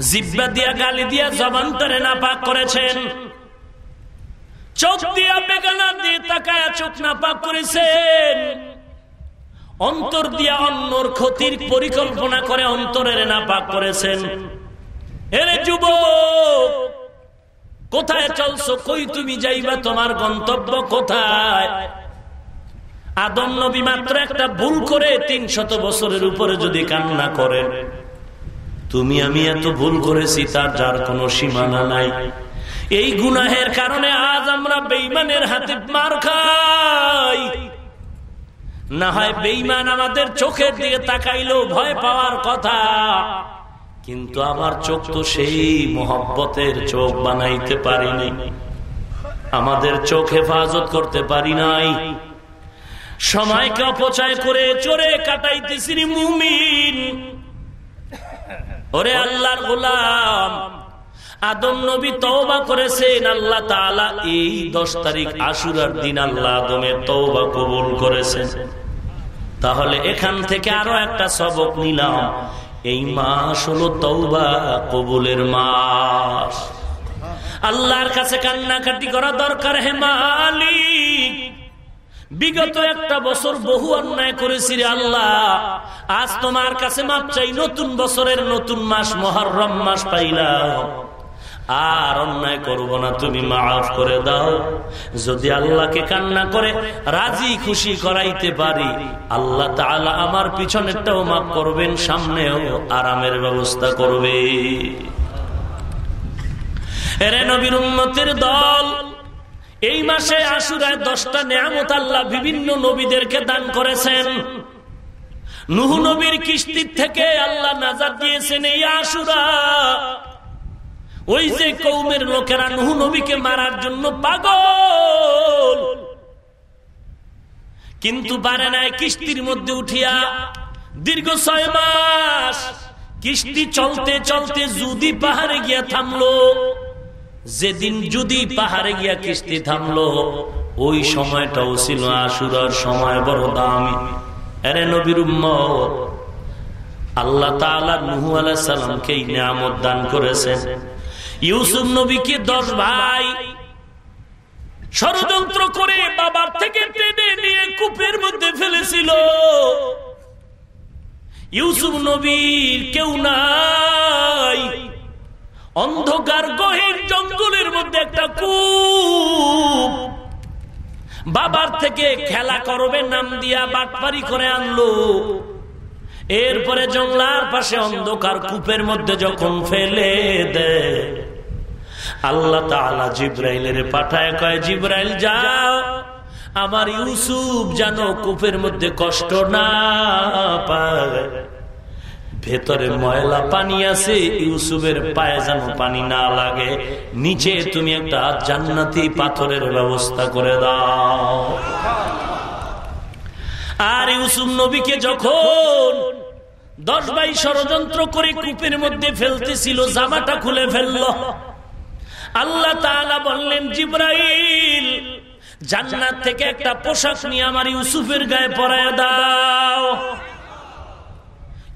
জিব্বা দিয়া, গালি দিয়া জবান তরে না পাক করেছেন। চোখ দিয়া বেগানা দিয়ে তাকায় চোখ না পাক করেছেন। অন্তর দিয়া অন্যর ক্ষতির পরিকল্পনা করে অন্তরের না পাক করেছেন। এরে যুব কোথায় চলছো? কই তুমি যাইবা? তোমার গন্তব্য কোথায়? আদম নবী মাত্র একটা ভুল করে তিন শত বছরের উপরে যদি কান্না করেন তুমি আমি এত ভুল করেছি, তার যার কোনো সীমানা নাই। এই গুনাহের কারণে আজ আমরা বেইমানের হাতে মার খাই। না হয় বেইমান আমাদের চোখের দিকে তাকাইলো, ভয় পাওয়ার কথা। কিন্তু আমার চোখ তো সেই মোহব্বতের চোখ বানাইতে পারিনি। আমাদের চোখ হেফাজত করতে পারি নাই। সময়কে অপচয় করে চোরে কাটাইতেছি মুমিন। ওরে আল্লাহর গোলাম আদম নবী তওবা করেছেন, আল্লাহ তাআলা এই দশ তারিখ আশুরার দিন আল্লাহ আদমের তওবা কবুল করেছেন। তাহলে এখান থেকে আরও একটা সবক নিলাম। এই মাস হলো তওবা কবুলের মাস। আল্লাহর কাছে কান্নাকাটি করা দরকার হে মালিক। বিগত একটা বছর বহু অন্যায় করেছি রে আল্লাহ। আজ তোমার কাছে মাপ চাই, নতুন বছরের নতুন মাস, মহরম মাস পাইলাম। আর অন্যায় করব না, তুমি মাফ করে দাও। যদি আল্লাহকে কান্না করে, রাজি খুশি করাইতে পারি, আল্লাহ তাআলা আমার পিছনেরটাও মাফ করবেন, সামনেও আরামের ব্যবস্থা করবে। এরে নবীর উন্নতির দল, এই মাসে আশুরায় দশটা নিয়ামত আল্লাহ বিভিন্ন নবীদেরকে দান করেছেন। নুহ নবীর কিস্তির থেকে আল্লাহ নাজার দিয়েছেন, এই আশুরা ওই যে কৌমের লোকেরা নুহ নবীকে মারার জন্য পাগল। কিন্তু পারে নাই কিস্তির মধ্যে উঠিয়া দীর্ঘ ছয় মাস কিস্তি চলতে চলতে যদি পাহাড়ে গিয়া থামলো। যেদিন যদি পাহাড়ে গিয়া কিস্তি থামলো, ওই সময়টাও ছিল আশুরার সময় বড় দামি। এরে নবীর আল্লাহ তাআলা নুহু আলাইহিস সালামকে এই নিয়ামত দান করেছেন। ইউসুফ নবীকে দশ ভাই। ষড়যন্ত্র করে বাবার থেকে টেনে নিয়ে কূপের মধ্যে ফেলেছিল। ইউসুফ নবীর কেউ নাই। অন্ধকার গহীন জঙ্গলের মধ্যে একটা কূপ। বাবার থেকে খেলা করবে, নাম দিয়া বাটপারি করে আনলো। এরপরে জঙ্গলার পাশে অন্ধকার কূপের মধ্যে যখন ফেলে দেয় আল্লাহ তাআলা জিব্রাইলের পাঠায় কয়, জিব্রাইল, যাও। আমার ইউসুফ জানো কূপের মধ্যে কষ্ট না পায়। ভেতরে ময়লা পানি আছে, ইউসুফের পায়ে যেন পানি না লাগে। নিচে তুমি একটা জান্নাতি পাথরের ব্যবস্থা করে দাও। আর ইউসুফ নবীকে যখন দশ বাই ষড়যন্ত্র করে কূপের মধ্যে ফেলতেছিল, জামাটা খুলে ফেলল। আল্লাহ তাআলা বললেন, জিব্রাইল, জান্নাত থেকে একটা পোশাক নিয়ে আমার ইউসুফের গায়ে পরায় দাও।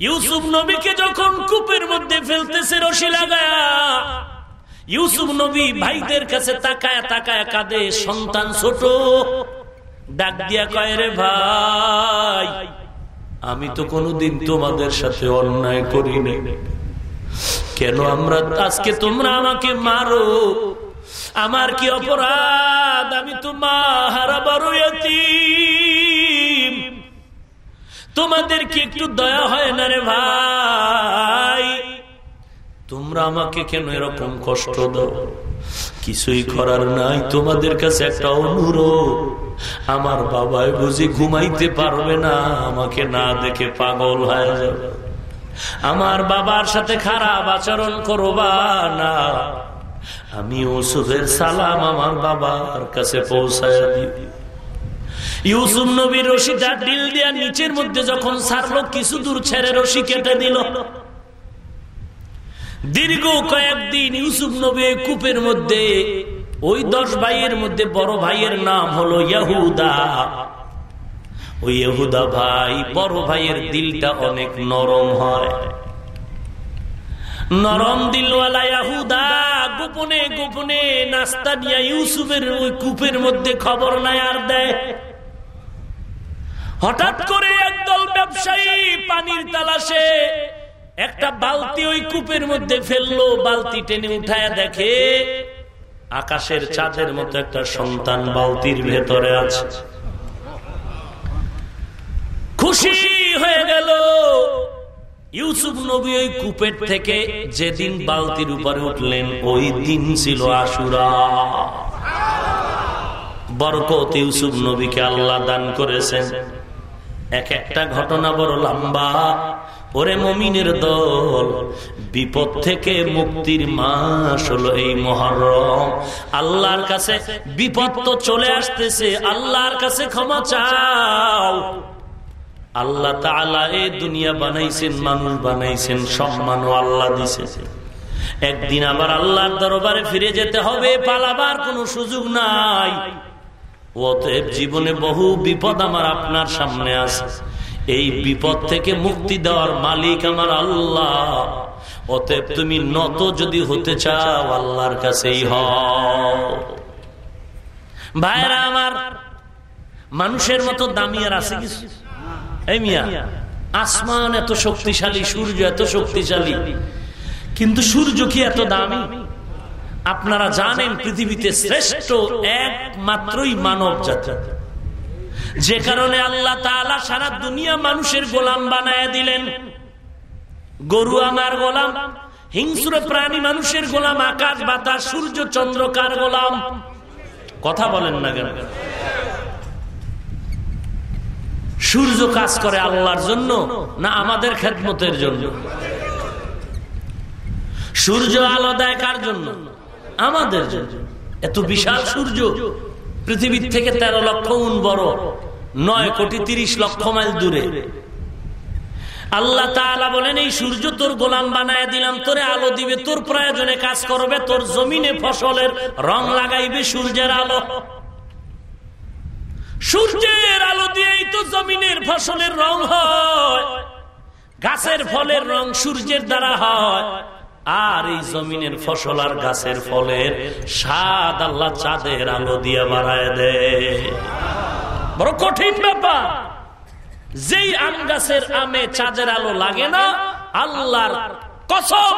ইউসুফ নবীকে যখন কূপের মধ্যে ফেলতেছে, রশি লাগায়া, ইউসুফ নবী ভাইদের কাছে তাকায় তাকায় কাঁদে, সন্তান ছোট, ডাক দিয়া কয় রে ভাই, আমি তো কোনোদিন তোমাদের সাথে অন্যায় করিনি। কেন আমরা আজকে তোমরা আমাকে মারো? আমার কি অপরাধ? আমি তো মা তোমাদের কি একটু দয়া হয় না রে ভাই? তোমরা আমাকে কেন এরকম কষ্ট দাও? কিছুই করার নাই। তোমাদের কাছে একটা অনুরোধ। আমার বাবাই বুঝি ঘুমাইতে পারবে না। আমাকে না দেখে পাগল হয়ে যাবে। আমার বাবার সাথে খারাপ আচরণ করবা না। আমি ওসুফের সালাম আমার বাবার কাছে পৌঁছায় দিব ইউসুফ নবীর রশিটা ডিল দিয়া নিচের মধ্যে যখন সারলো কিছু দূর ছেড়ে রশি কেটে দিল। দীর্ঘ কয়েকদিন ইউসুফ নবী কূপের মধ্যে, ওই দশ ভাইয়ের মধ্যে বড় ভাইয়ের নাম হলো ইয়াহুদা। ওই ইহুদা ভাই, বড় ভাইয়ের দিলটা অনেক নরম হয়। নরম দিলওয়ালা গোপনে গোপনে নাস্তা নিয়ে ইউসুফের ওই কূপের মধ্যে খবর নাই আর দেয়। হঠাৎ করে একদল ব্যবসায়ী পানির তালাশে একটা বালতি ওই কূপের মধ্যে ফেলল, বালতি টেনে উঠায় দেখে আকাশের চাঁদের মতো একটা সন্তান বালতির ভেতরে আছে। খুশি হয়ে গেল। ইউসুফ নবী ওই কূপের থেকে যেদিন বালতির উপরে উঠলেন, ওই দিন ছিল আশুরা। বরকত ইউসুফ নবীকে আল্লাহ দান করেছেন। এক একটা ঘটনা বড় লম্বা। ওরে মমিনের দল, বিপদ থেকে মুক্তির মাস হলো এই মহরম। আল্লাহর কাছে বিপদ তো চলে আসতেছে, আল্লাহর কাছে ক্ষমা চাও। আল্লাহ তাআলা এই দুনিয়া বানাইছেন, মানুষ বানাইছেন, সম্মানও আল্লাহ দিছে। একদিন আবার আল্লাহর দরবারে ফিরে যেতে হবে, পালাবার কোনো সুযোগ নাই। অতএব জীবনে বহু বিপদ আমার আপনার সামনে আছে। এই বিপদ থেকে মুক্তি দেওয়ার মালিক আমার আল্লাহ। অতএব তুমি নত যদি হতে চাও, আল্লাহর কাছেই ভাইরা আমার, মানুষের মতো দামি আর আছে কিছু? আসমান এত শক্তিশালী, সূর্য এত শক্তিশালী, কিন্তু সূর্য কি এত দামি? আপনারা জানেন পৃথিবীতে শ্রেষ্ঠ একমাত্রই মানব জাতি। যে কারণে আল্লাহ সারা দুনিয়া মানুষের গোলাম বানায় দিলেন। গরু আমার গোলাম, হিংস্র প্রাণী মানুষের গোলাম, আকাশ, বাতাস, সূর্য, চন্দ্র, কার গোলাম? কথা বলেন না কেন? সূর্য কাজ করে আল্লাহর জন্য, না আমাদের খেদমতের জন্য? সূর্য আলো দেয় কার জন্য? আমাদের জন্য। এত বিশাল সূর্য, পৃথিবীর থেকে তেরো লক্ষ উন বড়, নয় কোটি তিরিশ লক্ষ মাইল দূরে। আল্লাহ বলেন, এই সূর্য তোর গোলাম বানায় দিলাম, তোরে আলো দিবে, তোর প্রয়োজনে কাজ করবে, তোর জমিনে ফসলের রং লাগাইবে সূর্যের আলো। সূর্যের আলো দিয়েই তো জমিনের ফসলের রং হয়, গাছের ফলের রং সূর্যের দ্বারা হয়। আর এই জমিনের ফসল আর গাছের ফলের স্বাদ আল্লাহ চাঁদের আলো দিয়ে বাড়ায় দে বড় কঠিন ব্যাপার। যেই আম গাছের আমে চাঁদের আলো লাগে না, আল্লাহর কসম,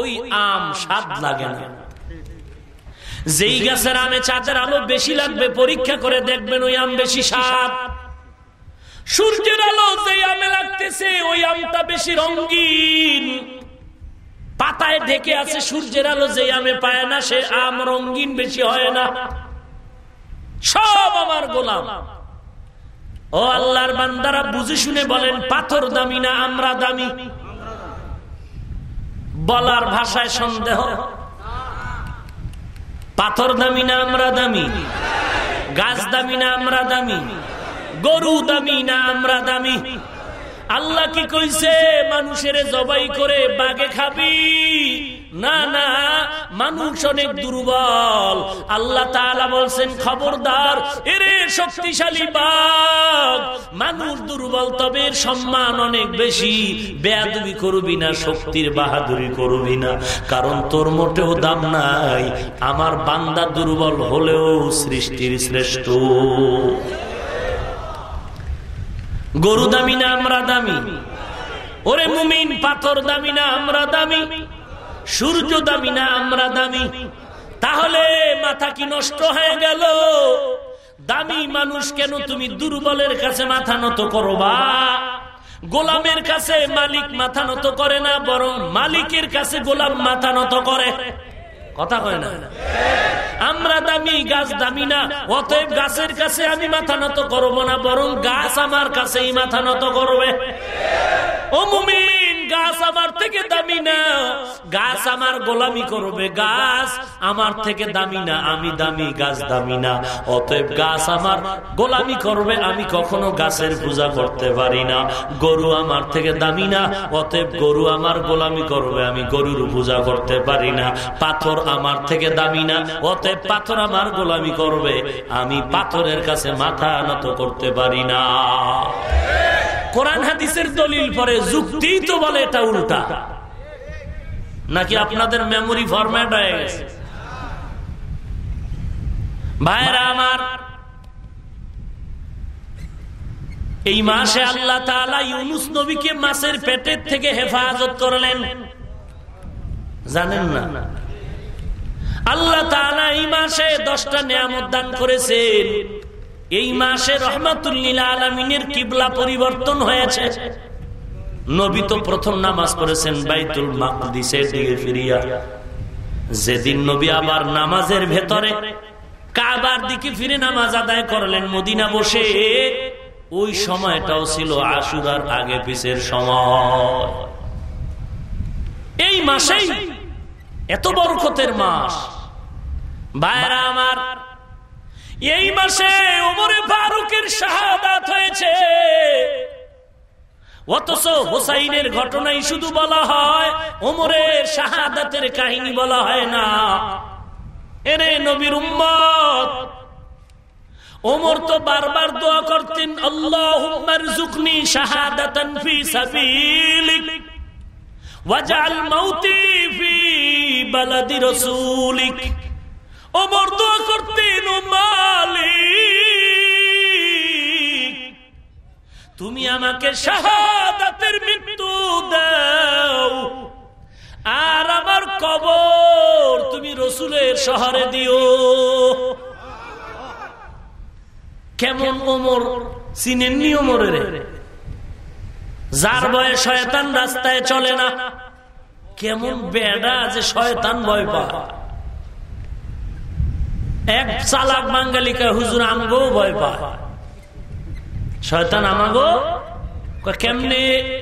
ওই আম স্বাদ লাগে না। যেই গাছের আমে চাঁদের আলো বেশি লাগবে, পরীক্ষা করে দেখবেন ওই আম বেশি স্বাদ। সূর্যের আলো যেই আমে লাগতেছে, ওই আমটা বেশি রঙিন। পাতায় ঢেকে আছে সূর্যের আলো যে আমে পায় না, সে আম রঙিন বেশি হয় না। সব আমার গোলাম। ও আল্লাহর বান্দারা, বুঝে শুনে বলেন, পাথর দামি না আমরা দামি? বলার ভাষায় সন্দেহ। পাথর দামি না আমরা দামি? গাছ দামি না আমরা দামি? গরু দামি না আমরা দামি? আল্লাহ কি কইছে? মানুষের জবাই করে বাগে খাবি। না না, মানুষ অনেক দুর্বল। আল্লাহ বলছেন, খবরদার, এরে শক্তিশালী বাঘ, মানুষ দুর্বল, তবে সম্মান অনেক বেশি। বেয়াদবি করবি না, শক্তির বাহাদুরি করবি না। কারণ তোর মোটেও দাম নাই, আমার বান্দা দুর্বল হলেও সৃষ্টির শ্রেষ্ঠ। গরু দামি না, আমরা দামি। ওরে মুমিন, পাথর দামি না, আমরা দামি। সূর্য দামি না আমরা দামি তাহলে মাথা কি নষ্ট হয়ে গেল? দামি মানুষ কেন তুমি দুর্বলের কাছে মাথা নত করবা? গোলামের কাছে মালিক মাথা নত করে না, বরং মালিকের কাছে গোলাম মাথা নত করে। কথা কয় না? আমরা দামি গাছ দামি না, অতএব গাছের কাছে আমি মাথা নত করব না, বরং গাছ আমার কাছেই মাথা নত করবে। ও গাছ আমার থেকে দামি না। গাছ আমার গোলামি করবে, গাছ আমার থেকে দামি না। আমি দামি, গাছ দামি না। অতএব গাছ আমার গোলামি করবে, আমি কখনো গাছের পূজা করতে পারি না। গরু আমার থেকে দামি না। অতএব গরু আমার গোলামি করবে, আমি গরুর পূজা করতে পারি না। পাথর আমার থেকে দামি না। অতএব পাথর আমার গোলামি করবে, আমি পাথরের কাছে মাথা নত করতে পারি না। কোরআন হাদিসের দলিল পরে যুক্তি তো বলে এটা উল্টা। নাকি আপনাদের মেমোরি ফরম্যাট হয়ে গেছে? ভাইরা আমার, এই মাসে আল্লাহ ইউনুস নবীকে মাসের পেটের থেকে হেফাজত করলেন। জানেন না? আল্লাহ এই মাসে দশটা নিয়ামত দান করেছেন। এই মাসে রহমাতুল্লিল আলমিনের কিবলা পরিবর্তন হয়েছে। নবী তো প্রথম নামাজ পড়েছেন বাইতুল দিকে ফিরিয়া। যেদিন নবী আবার নামাজের ভেতরে কাবার দিকে ফিরে নামাজ আদায় করলেন মদিনা বসে। ওই সময়টাও ছিল আশুরার আগে পিছের সময়। এই মাসেই এত বরকতের মাস। ভাইরা আমার এই মাসে ওমরে ফারুকের শাহাদাত হয়েছে। অথচ হোসাইনের ঘটনাই শুধু বলা হয়, ওমরের শাহাদাতের কাহিনী বলা হয় না। এরে নবীর উম্মত, ওমর তো বারবার দোয়া করতেন আল্লাহুম্মার জুকনি শাহাদাতান ফি সাবিলিক ওয়াজআল মাউতি ফি বালাদি রাসূলিক। ওমর দোয়া করতেন তুমি আমাকে শাহাদাতের মৃত্যু দাও। আর আমার কবর তুমি রসুলের শহরে দিও। কেমন ওমর? চিনেননি ওমরের? যার ভয়ে শয়তান রাস্তায় চলে না। কেমন বেড়া যে শয়তান ভয় পায়। এক চালাক বাঙ্গালিকা হুজুর আমগো ভয় পায়। শয়তান আমাগো? কেমনে?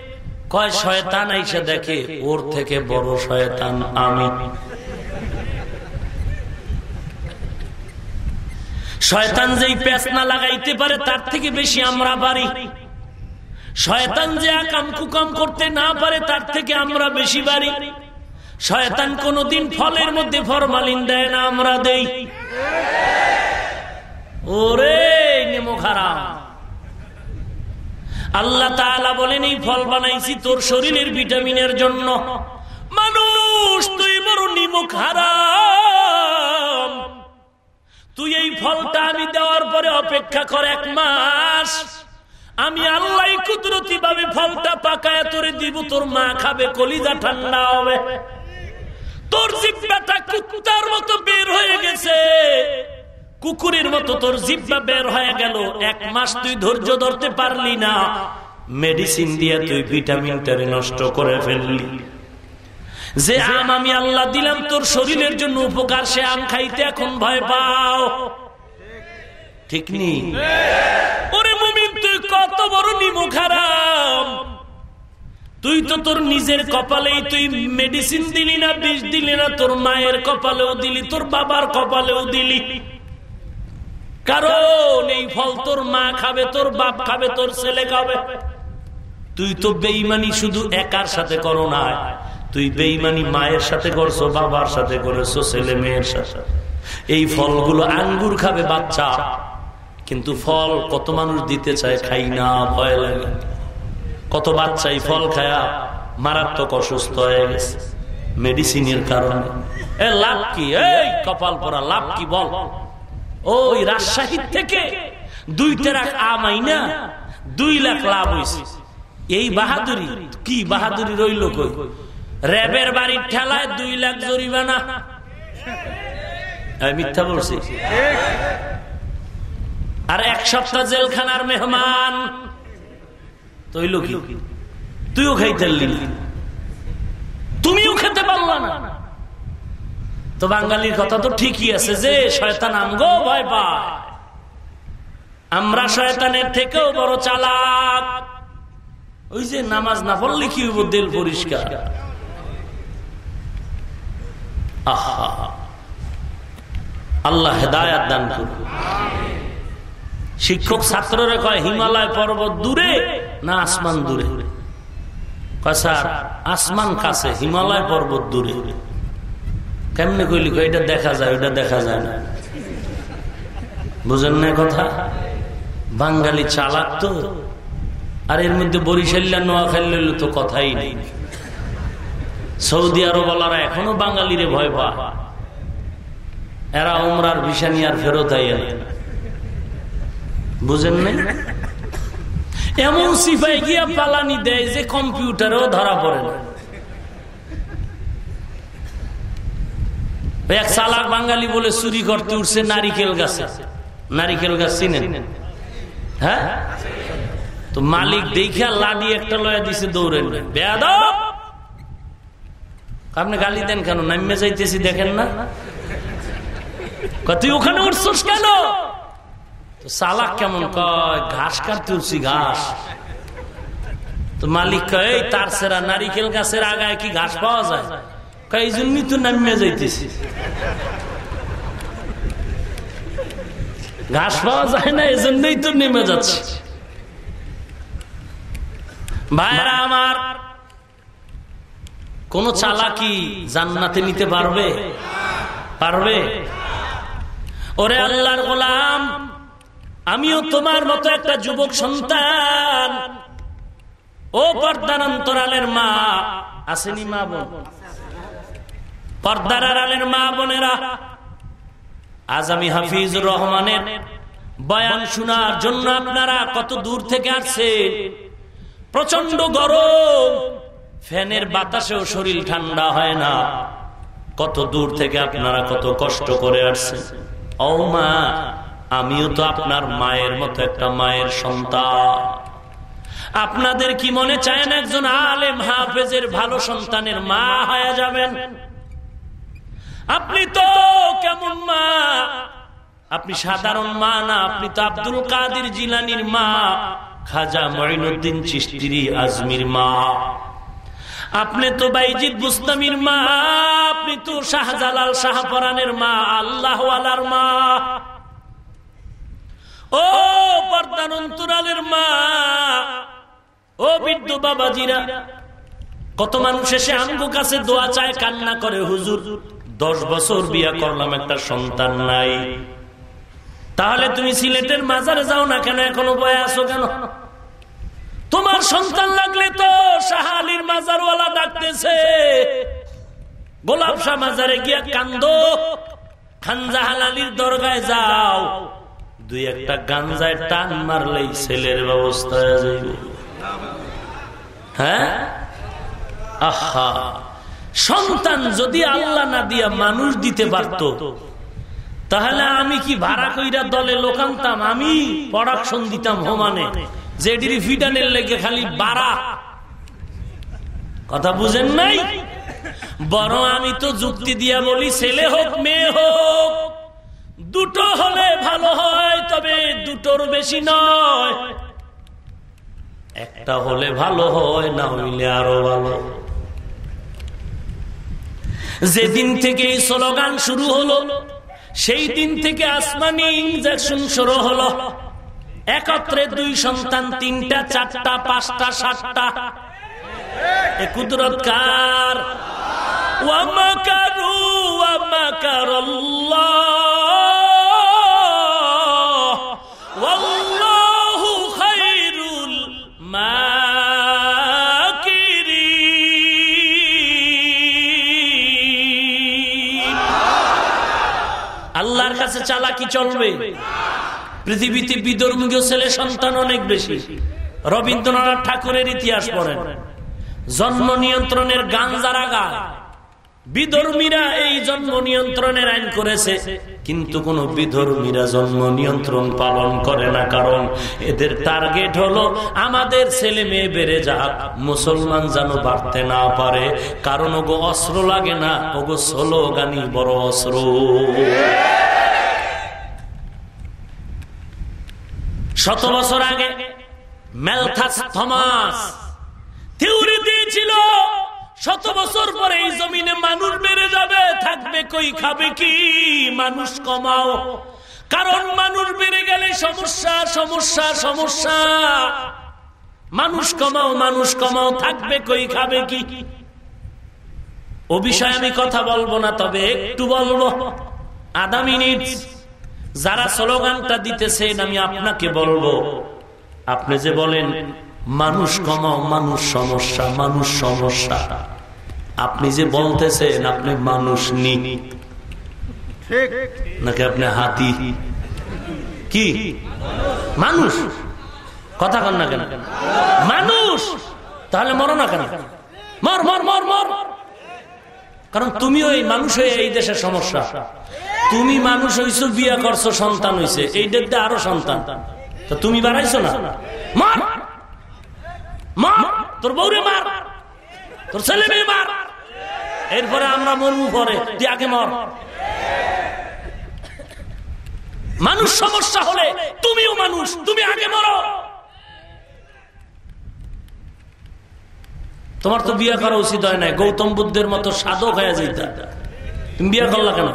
কয়, শয়তান আইসে দেখে ওর থেকে বড় শয়তান আমি। শয়তান যেই পেস না লাগাইতে পারে, তার থেকে বেশি আমরা পারি। শয়তান যে আকাম কুকাম করতে না পারে, তার থেকে আমরা বেশি পারি। শয়তান কোনদিন ফলের মধ্যে ফরমালিন দেয় না, আমরা দেই। ওরে নেমো খারাপ। আল্লাহ তাআলা বলেন, এই ফল বানাইছি তোর শরীরের ভিটামিনের জন্য। মানুষ, তুই বড় নিমুখ হারাম তুই এই ফলটা আমি দেওয়ার পরে অপেক্ষা কর এক মাস। আমি আল্লাহ কুদরতি ভাবে ফলটা পাকায় তোরে দিব, তোর মা খাবে, কলিজা ঠান্ডা হবে। তোর জিব্বাটা কুত্তার মতো বের হয়ে গেছে। কুকুরের মতো তোর জিব্বা বের হয়ে গেল। এক মাস তুই ধৈর্য ধরতে পারলি না। মেডিসিন দিয়ে তুই ভিটামিনটারে নষ্ট করে ফেললি। যে আম আমি আল্লাহ দিলাম তোর শরীরের জন্য উপকার সে আম খাইতে এখন ভয় পাও। ঠিক নি? ওরে মুমিন তুই কত বড় নিমুখ হারাম। তুই তো তোর নিজের কপালেই তুই মেডিসিন দিলি না, বিষ দিলি না, তোর মায়ের কপালেও দিলি, তোর বাবার কপালেও দিলি। কারণ এই ফল তোর মা খাবে, তোর বাপ খাবে, তোর ছেলে খাবে। তুই তো বেইমানি শুধু একার সাথে করো না। তুই বেইমানি মায়ের সাথে করছ, বাবার সাথে করেছ, ছেলে মেয়ের সাথে। এই ফলগুলো আঙ্গুর খাবে বাচ্চা। কিন্তু ফল কত মানুষ দিতে চায় খাই না, ভয় লাগে। কত বাচ্চাই ফল খায়া মারাত্মক অসুস্থ হয়ে গেছে। মেডিসিনের কারণে। এ লাভ কি? এই কপাল পরা লাভ কি বল? ওই রাজশাহী থেকে দুই টেরাক আমাই না দুই লাখ লাভ হয়েছে এই বাহাদুরি, কি বাহাদুরি রইল কই? র্যাবের বাড়ির ঠেলায় দুই লাখ জরিমানা। মিথ্যা বলছি। আর এক সপ্তাহ জেলখানার মেহমান তৈল কি তুইও খাইতে তুমিও খেতে পারলা না। তো বাঙালির কথা তো ঠিকই আছে যে শয়তান আমগো ভয় পায়। আমরা শয়তানের থেকেও বড় চালাক। ওই যে নামাজ না পড়লে কি হইব? দেল পরিষ্কার। আহা। আল্লাহ হেদায়াত দান করুন শিক্ষক ছাত্ররা কয়, হিমালয় পর্বত দূরে না আসমান দূরে? আসমান কাছে, হিমালয় পর্বত দূরে। কেমনে কইলি? এটা দেখা যায়, ওইটা দেখা যায় না। বুঝেন না কথা? বাঙালি চালাক তো। আর এর মধ্যে বরিশাল্লা নোয়াখালী তো কথাই নেই। সৌদি আরব বলারা এখনও বাঙালিরে ভয় পা এরা ওমরার ভিসা নিয়ে আর ফেরত আইয়া বুঝেন নাই? এমন সিপাই গিয়া পালানি দেয় যে কম্পিউটারেও ধরা পড়ে না। এক সালাক বাঙালি বলে চুরি করতে উঠছে নারিকেল গাছে। নারিকেল গাছ চিনেন? হ্যাঁ? তো মালিক দেখিয়া লাডি একটা লয়া দিছে দৌড়েন। বেয়াদ আপনি গালি দেন কেন? নামে যাইতেছি, দেখেন না? তুই ওখানে উঠছিস কেন? সালাক কেমন কয়? ঘাস কাটতে উঠছি ঘাস? তো মালিক কয় তার সেরা নারিকেল গাছের আগায় কি ঘাস পাওয়া যায়? এই জন্যই তো নামিয়ে যাইতেছি। ঘাস পাওয়া যায় না, এই জন্যই তো নেমে যাচ্ছে। ভাইরা আমার, কোন চালাকি জান্নাতে নিতে পারবে? পারবে? ওরে আল্লাহর গোলাম আমিও তোমার মতো একটা যুবক সন্তান। ও পর্দার অন্তরালের মা, আসেনি মা বোন? পর্দার মা বোনেরা, আজ আমি হাফিজুর রহমানের বয়ান শোনার জন্য আপনারা কত দূর থেকে আসছেন? প্রচণ্ড গরম, ফ্যানের বাতাসেও শরীর ঠান্ডা হয় না। কত দূর থেকে আপনারা কত কষ্ট করে আসছেন? ও মা আমিও তো আপনার মায়ের মতো একটা মায়ের সন্তান। আপনাদের কি মনে চায় না একজন আলেম হাফেজের ভালো সন্তানের মা হয়ে যাবেন? আপনি তো কেমন মা? আপনি সাধারণ মা না, আপনি তো আব্দুল কাদির জিলানির মা, খাজা মঈনুদ্দিন চিস্তিরি আজমির মা। আপনি তো বাইজিদ বুস্তামির মা, আপনি তো শাহজালাল শাহপরানের মা আল্লাহ মা। ও পর্দান অন্তরালের মা, ও বৃদ্ধ বাবাজিরা, কত মানুষ এসে আমগো কাছে দোয়া চায়, কান্না করে, হুজুর, দশ বছর বিয়া করলাম, একটা সন্তান নাই। তাহলে তুমি সিলেটের মাজারে যাও না কেন? এখনও বয়ে আসো কেন? তোমার সন্তান লাগলে তো শাহালির মাজারওয়ালা ডাকতেছে। গোলাপ শাহ মাজারে গিয়া কান্দ। খানজা হালালির দরগায় যাও। দুই একটা গাঞ্জায় টান মারলেই ছেলের ব্যবস্থা যাইব। হ্যাঁ? আহা! সন্তান যদি আল্লাহ না দিয়া মানুষ দিতে পারত, তাহলে আমি কি ভাড়া কইরা দলে লোকান্তাম আমি প্রোডাকশন দিতাম হোমানে। জেডির ফিডানের লেগে খালি বাড়া। কথা বুঝেন নাই? বড় আমি তো যুক্তি দিয়া বলি, ছেলে হোক, মেয়ে হোক দুটো হলে ভালো হয়, তবে দুটোর বেশি নয়। একটা হলে ভালো হয়, না হইলে আরও ভালো। যেদিন থেকে এই স্লোগান শুরু হলো, সেই দিন থেকে আসমানি ইঞ্জেকশন শুরু হলো। একত্রে দুই সন্তান, তিনটা, চারটা, পাঁচটা, সাতটা। কুদরত কার? ওয়ামাকারু ওয়ামাকার ওয়াল্লাহু চালাকি চলবে। পৃথিবীতে বিধর্মীয় ছেলে সন্তান অনেক বেশি। রবীন্দ্রনাথ ঠাকুরের ইতিহাস পড়েন। জন্ম নিয়ন্ত্রণের গান যারা গায় বিধর্মীরা এই জন্ম নিয়ন্ত্রণের আইন করেছে। কিন্তু কোন বিধর্মীরা জন্ম নিয়ন্ত্রণ পালন করে না, কারণ এদের টার্গেট হলো আমাদের ছেলে মেয়ে বেড়ে যাক, মুসলমান যেন বাড়তে না পারে। কারণ ওগো অস্ত্র লাগে না, ওগো গানি বড় অস্ত্র। শত বছর আগে মেলথাস থমাস দিয়েছিল, শত বছর পরে এই জমিনে মানুষ বেড়ে যাবে, থাকবে কই, খাবে কি? মানুষ কমাও। কারণ মানুষ বেড়ে গেলে সমস্যা সমস্যা সমস্যা। মানুষ কমাও মানুষ কমাও, থাকবে কই, খাবে কি? ও বিষয়ে আমি কথা বলব না, তবে একটু বলব। আধা মিনিট। যারা স্লোগানটা দিতেছেন আমি আপনাকে বলব আপনি যে বলেন মানুষ কমাও মানুষ সমস্যা মানুষ সমস্যা। আপনি যে বলতেছেন আপনি মানুষ নি। নাকি আপনি হাতি? কি? মানুষ? কথা কন না কেন? মানুষ? তাহলে মরো না কেন? মর মর মর মর। কারণ তুমিও এই মানুষ হয়ে এই দেশের সমস্যা। তুমি মানুষ হইছো, বিয়া করছ, সন্তান হইছে। এই ডেটে আরও সন্তান। তো তুমি বাড়াইছো না? তোর বউরে মার! তোর ছেলে মেয়ে মার! এরপরে আমরা মরমু পরে। তুই আগে মর। মানুষ সমস্যা হলে তুমিও মানুষ, তুমি আগে মরো। তোমার তো বিয়ে করা উচিত হয় না গৌতম বুদ্ধের মতো সাধক হয়ে যেতে তুমি বিয়ে করলা কেন?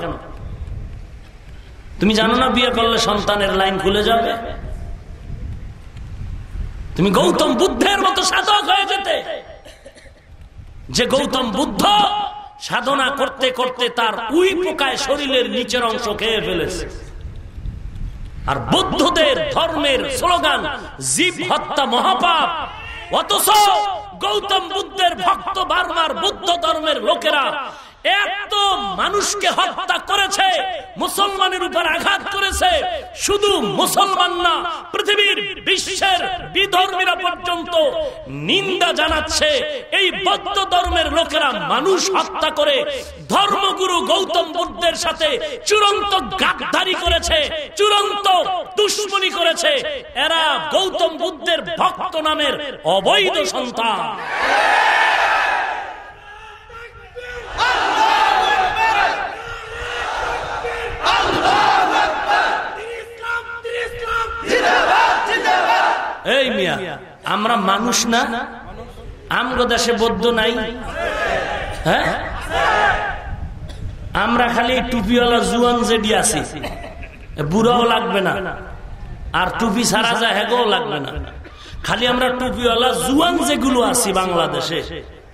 তুমি জানো না বিয়ে করলে সন্তানের লাইন খুলে যাবে? তুমি গৌতম বুদ্ধের মতো সাধক হয়ে যেতে। যে গৌতম বুদ্ধ সাধনা করতে করতে তার উই পোকায় শরীরের নিচের অংশ খেয়ে ফেলেছে। আর বৌদ্ধদের ধর্মের স্লোগান, জীব হত্যা মহাপাপ। অথচ গৌতম বুদ্ধের ভক্ত বারবার বুদ্ধ ধর্মের লোকেরা এত মানুষকে হত্যা করেছে, মুসলমানের উপর আঘাত করেছে, শুধু মুসলমান না, পৃথিবীর বিশ্বের বিধর্মীরা পর্যন্ত নিন্দা জানাচ্ছে। এই বৌদ্ধ ধর্মের লোকেরা মানুষ হত্যা করে, ধর্মগুরু গৌতম বুদ্ধের সাথে চূড়ান্ত গাদ্দারি করেছে, চূড়ান্ত দুশ্মনী করেছে। এরা গৌতম বুদ্ধের ভক্ত নামের অবৈধ সন্তান। মিয়া আমরা মানুষ না। আমগো দেশে বৌদ্ধ নাই। হ্যাঁ? আমরা খালি টুপিওয়ালা জুয়ান জেডি আছি। বুড়াও লাগবে না। আর টুপি সারা যায় হেগও লাগবে না। খালি আমরা টুপিওয়ালা জুয়ান যেগুলো আছি বাংলাদেশে,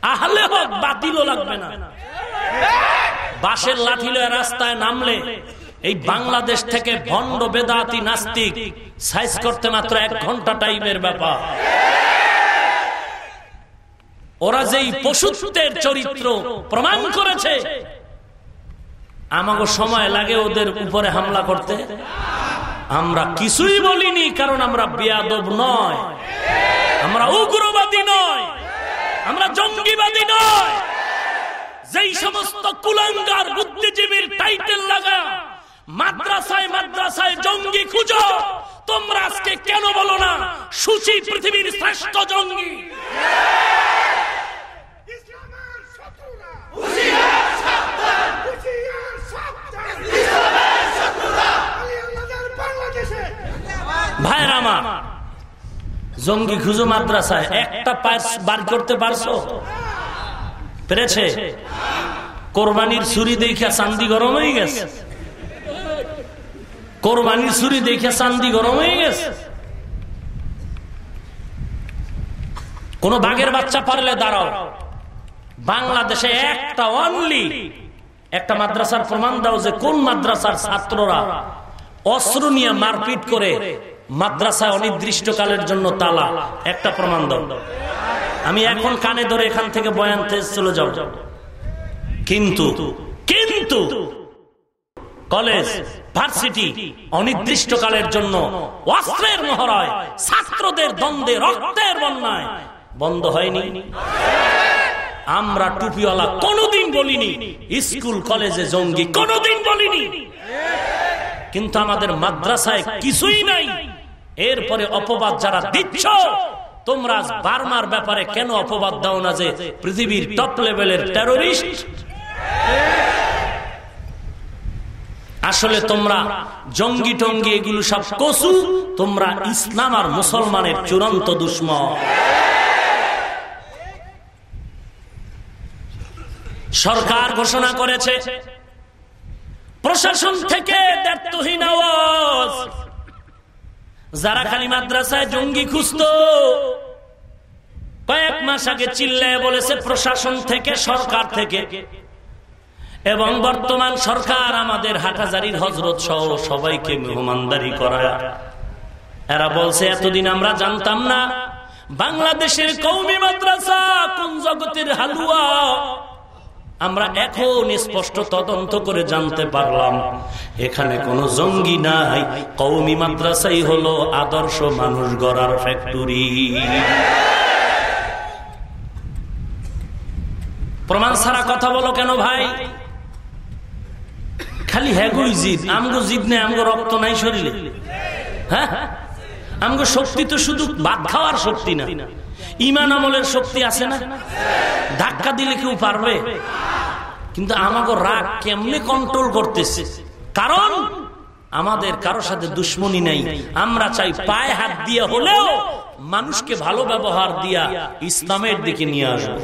আহলে হোক বাতিলও লাগবে না। বাসের লাঠিলে রাস্তায় নামলে এই বাংলাদেশ থেকে ভণ্ড বেদাতি নাস্তিক সাইজ করতে মাত্র এক ঘণ্টা টাইমের ব্যাপার। ওরা যেই পশুত্বের চরিত্র প্রমাণ করেছে আমাকে সময় লাগে ওদের উপরে হামলা করতে। আমরা কিছুই বলিনি, কারণ আমরা বেয়াদব নয়। আমরা উগ্রবাদী নয়। আমরা জঙ্গিবাদী নয়। যেই সমস্ত কুলাঙ্গার বুদ্ধিজীবীর টাইটেল লাগা মাদ্রাসায় মাদ্রাসায় জঙ্গি খুঁজো। তোমরা আজকে কেন বলো না? সুচি পৃথিবীর শ্রেষ্ঠ জঙ্গি। ভাইয়ের আমার জঙ্গি খুঁজো মাদ্রাসায়। একটা বার করতে পারছ? পেরেছে? কোরবানির ছুরি দেখে চান্দি গরম হয়ে গেছে। কোরবানির ছুরি দেখে চান্দি গরম হয়ে গেছে। কোন বাঘের বাচ্চা পারলে দাঁড়াও। বাংলাদেশে একটা অনলি একটা মাদ্রাসার প্রমাণ দাও যে কোন মাদ্রাসার ছাত্ররা অস্ত্র নিয়ে মারপিট করে মাদ্রাসায় অনির্দিষ্টকালের জন্য তালা। একটা প্রমাণ দাও। আমি এখন কানে ধরে এখান থেকে বয়ানতে চলে যাও। কিন্তু কিন্তু, কলেজ ভার্সিটি অনির্দিষ্টকালের জন্য অস্ত্রের মহড়ায় ছাত্রদের দ্বন্দ্বে রক্তের বন্যায়। বন্ধ হয়নি। আমরা টুপিওয়ালা কোনদিন বলিনি, স্কুল, কলেজে জঙ্গি কোনদিন বলিনি। কিন্তু আমাদের মাদ্রাসায় কিছুই নাই। এরপরে অপবাদ যারা দিচ্ছ, তোমরা বার্মার ব্যাপারে কেন অপবাদ দাও না যে পৃথিবীর টপ লেভেলের টেরোরিস্ট আসলে তোমরা জঙ্গি টঙ্গি এগুলো সব কসু তোমরা ইসলাম আর মুসলমানের চূড়ান্ত দুশ্মন। সরকার ঘোষণা করেছে প্রশাসন থেকে দায়িত্বহীন আওয়াজ। যারা খালি মাদ্রাসায় জঙ্গি খুঁজত কয়েক মাস আগে চিল্লায় বলেছে প্রশাসন থেকে সরকার থেকে। এবং বর্তমান সরকার আমাদের হাটাজারির হজরত সহ সবাইকে মেহমানদারি করায়। এরা বলছে, এতদিন আমরা জানতাম না, বাংলাদেশের কৌমি মাদ্রাসা কোন জগতের হালুয়া। আমরা এখন স্পষ্ট তদন্ত করে জানতে পারলাম, এখানে কোন জঙ্গি নাই কৌমি মাদ্রাসাই হলো আদর্শ মানুষ গড়ার ফ্যাক্টরি। প্রমাণ ছাড়া কথা বলো কেন ভাই? খালি হ্যাগুই জিদ। আমগো জিদ নেই, আমগো রক্ত নাই শরীরে। হ্যাঁ? আমগো শক্তি তো শুধু ভাত খাওয়ার শক্তি না। ইমান আমলের শক্তি আছে না? ধাক্কা দিলে কেউ পারবে? কিন্তু আমাকে রাগ কেমনে কন্ট্রোল করতেছে? কারণ আমাদের কারও সাথে দুশ্মনী নাই। আমরা চাই পায়ে হাত দিয়ে হলেও মানুষকে ভালো ব্যবহার দিয়া ইসলামের দিকে নিয়ে আসব।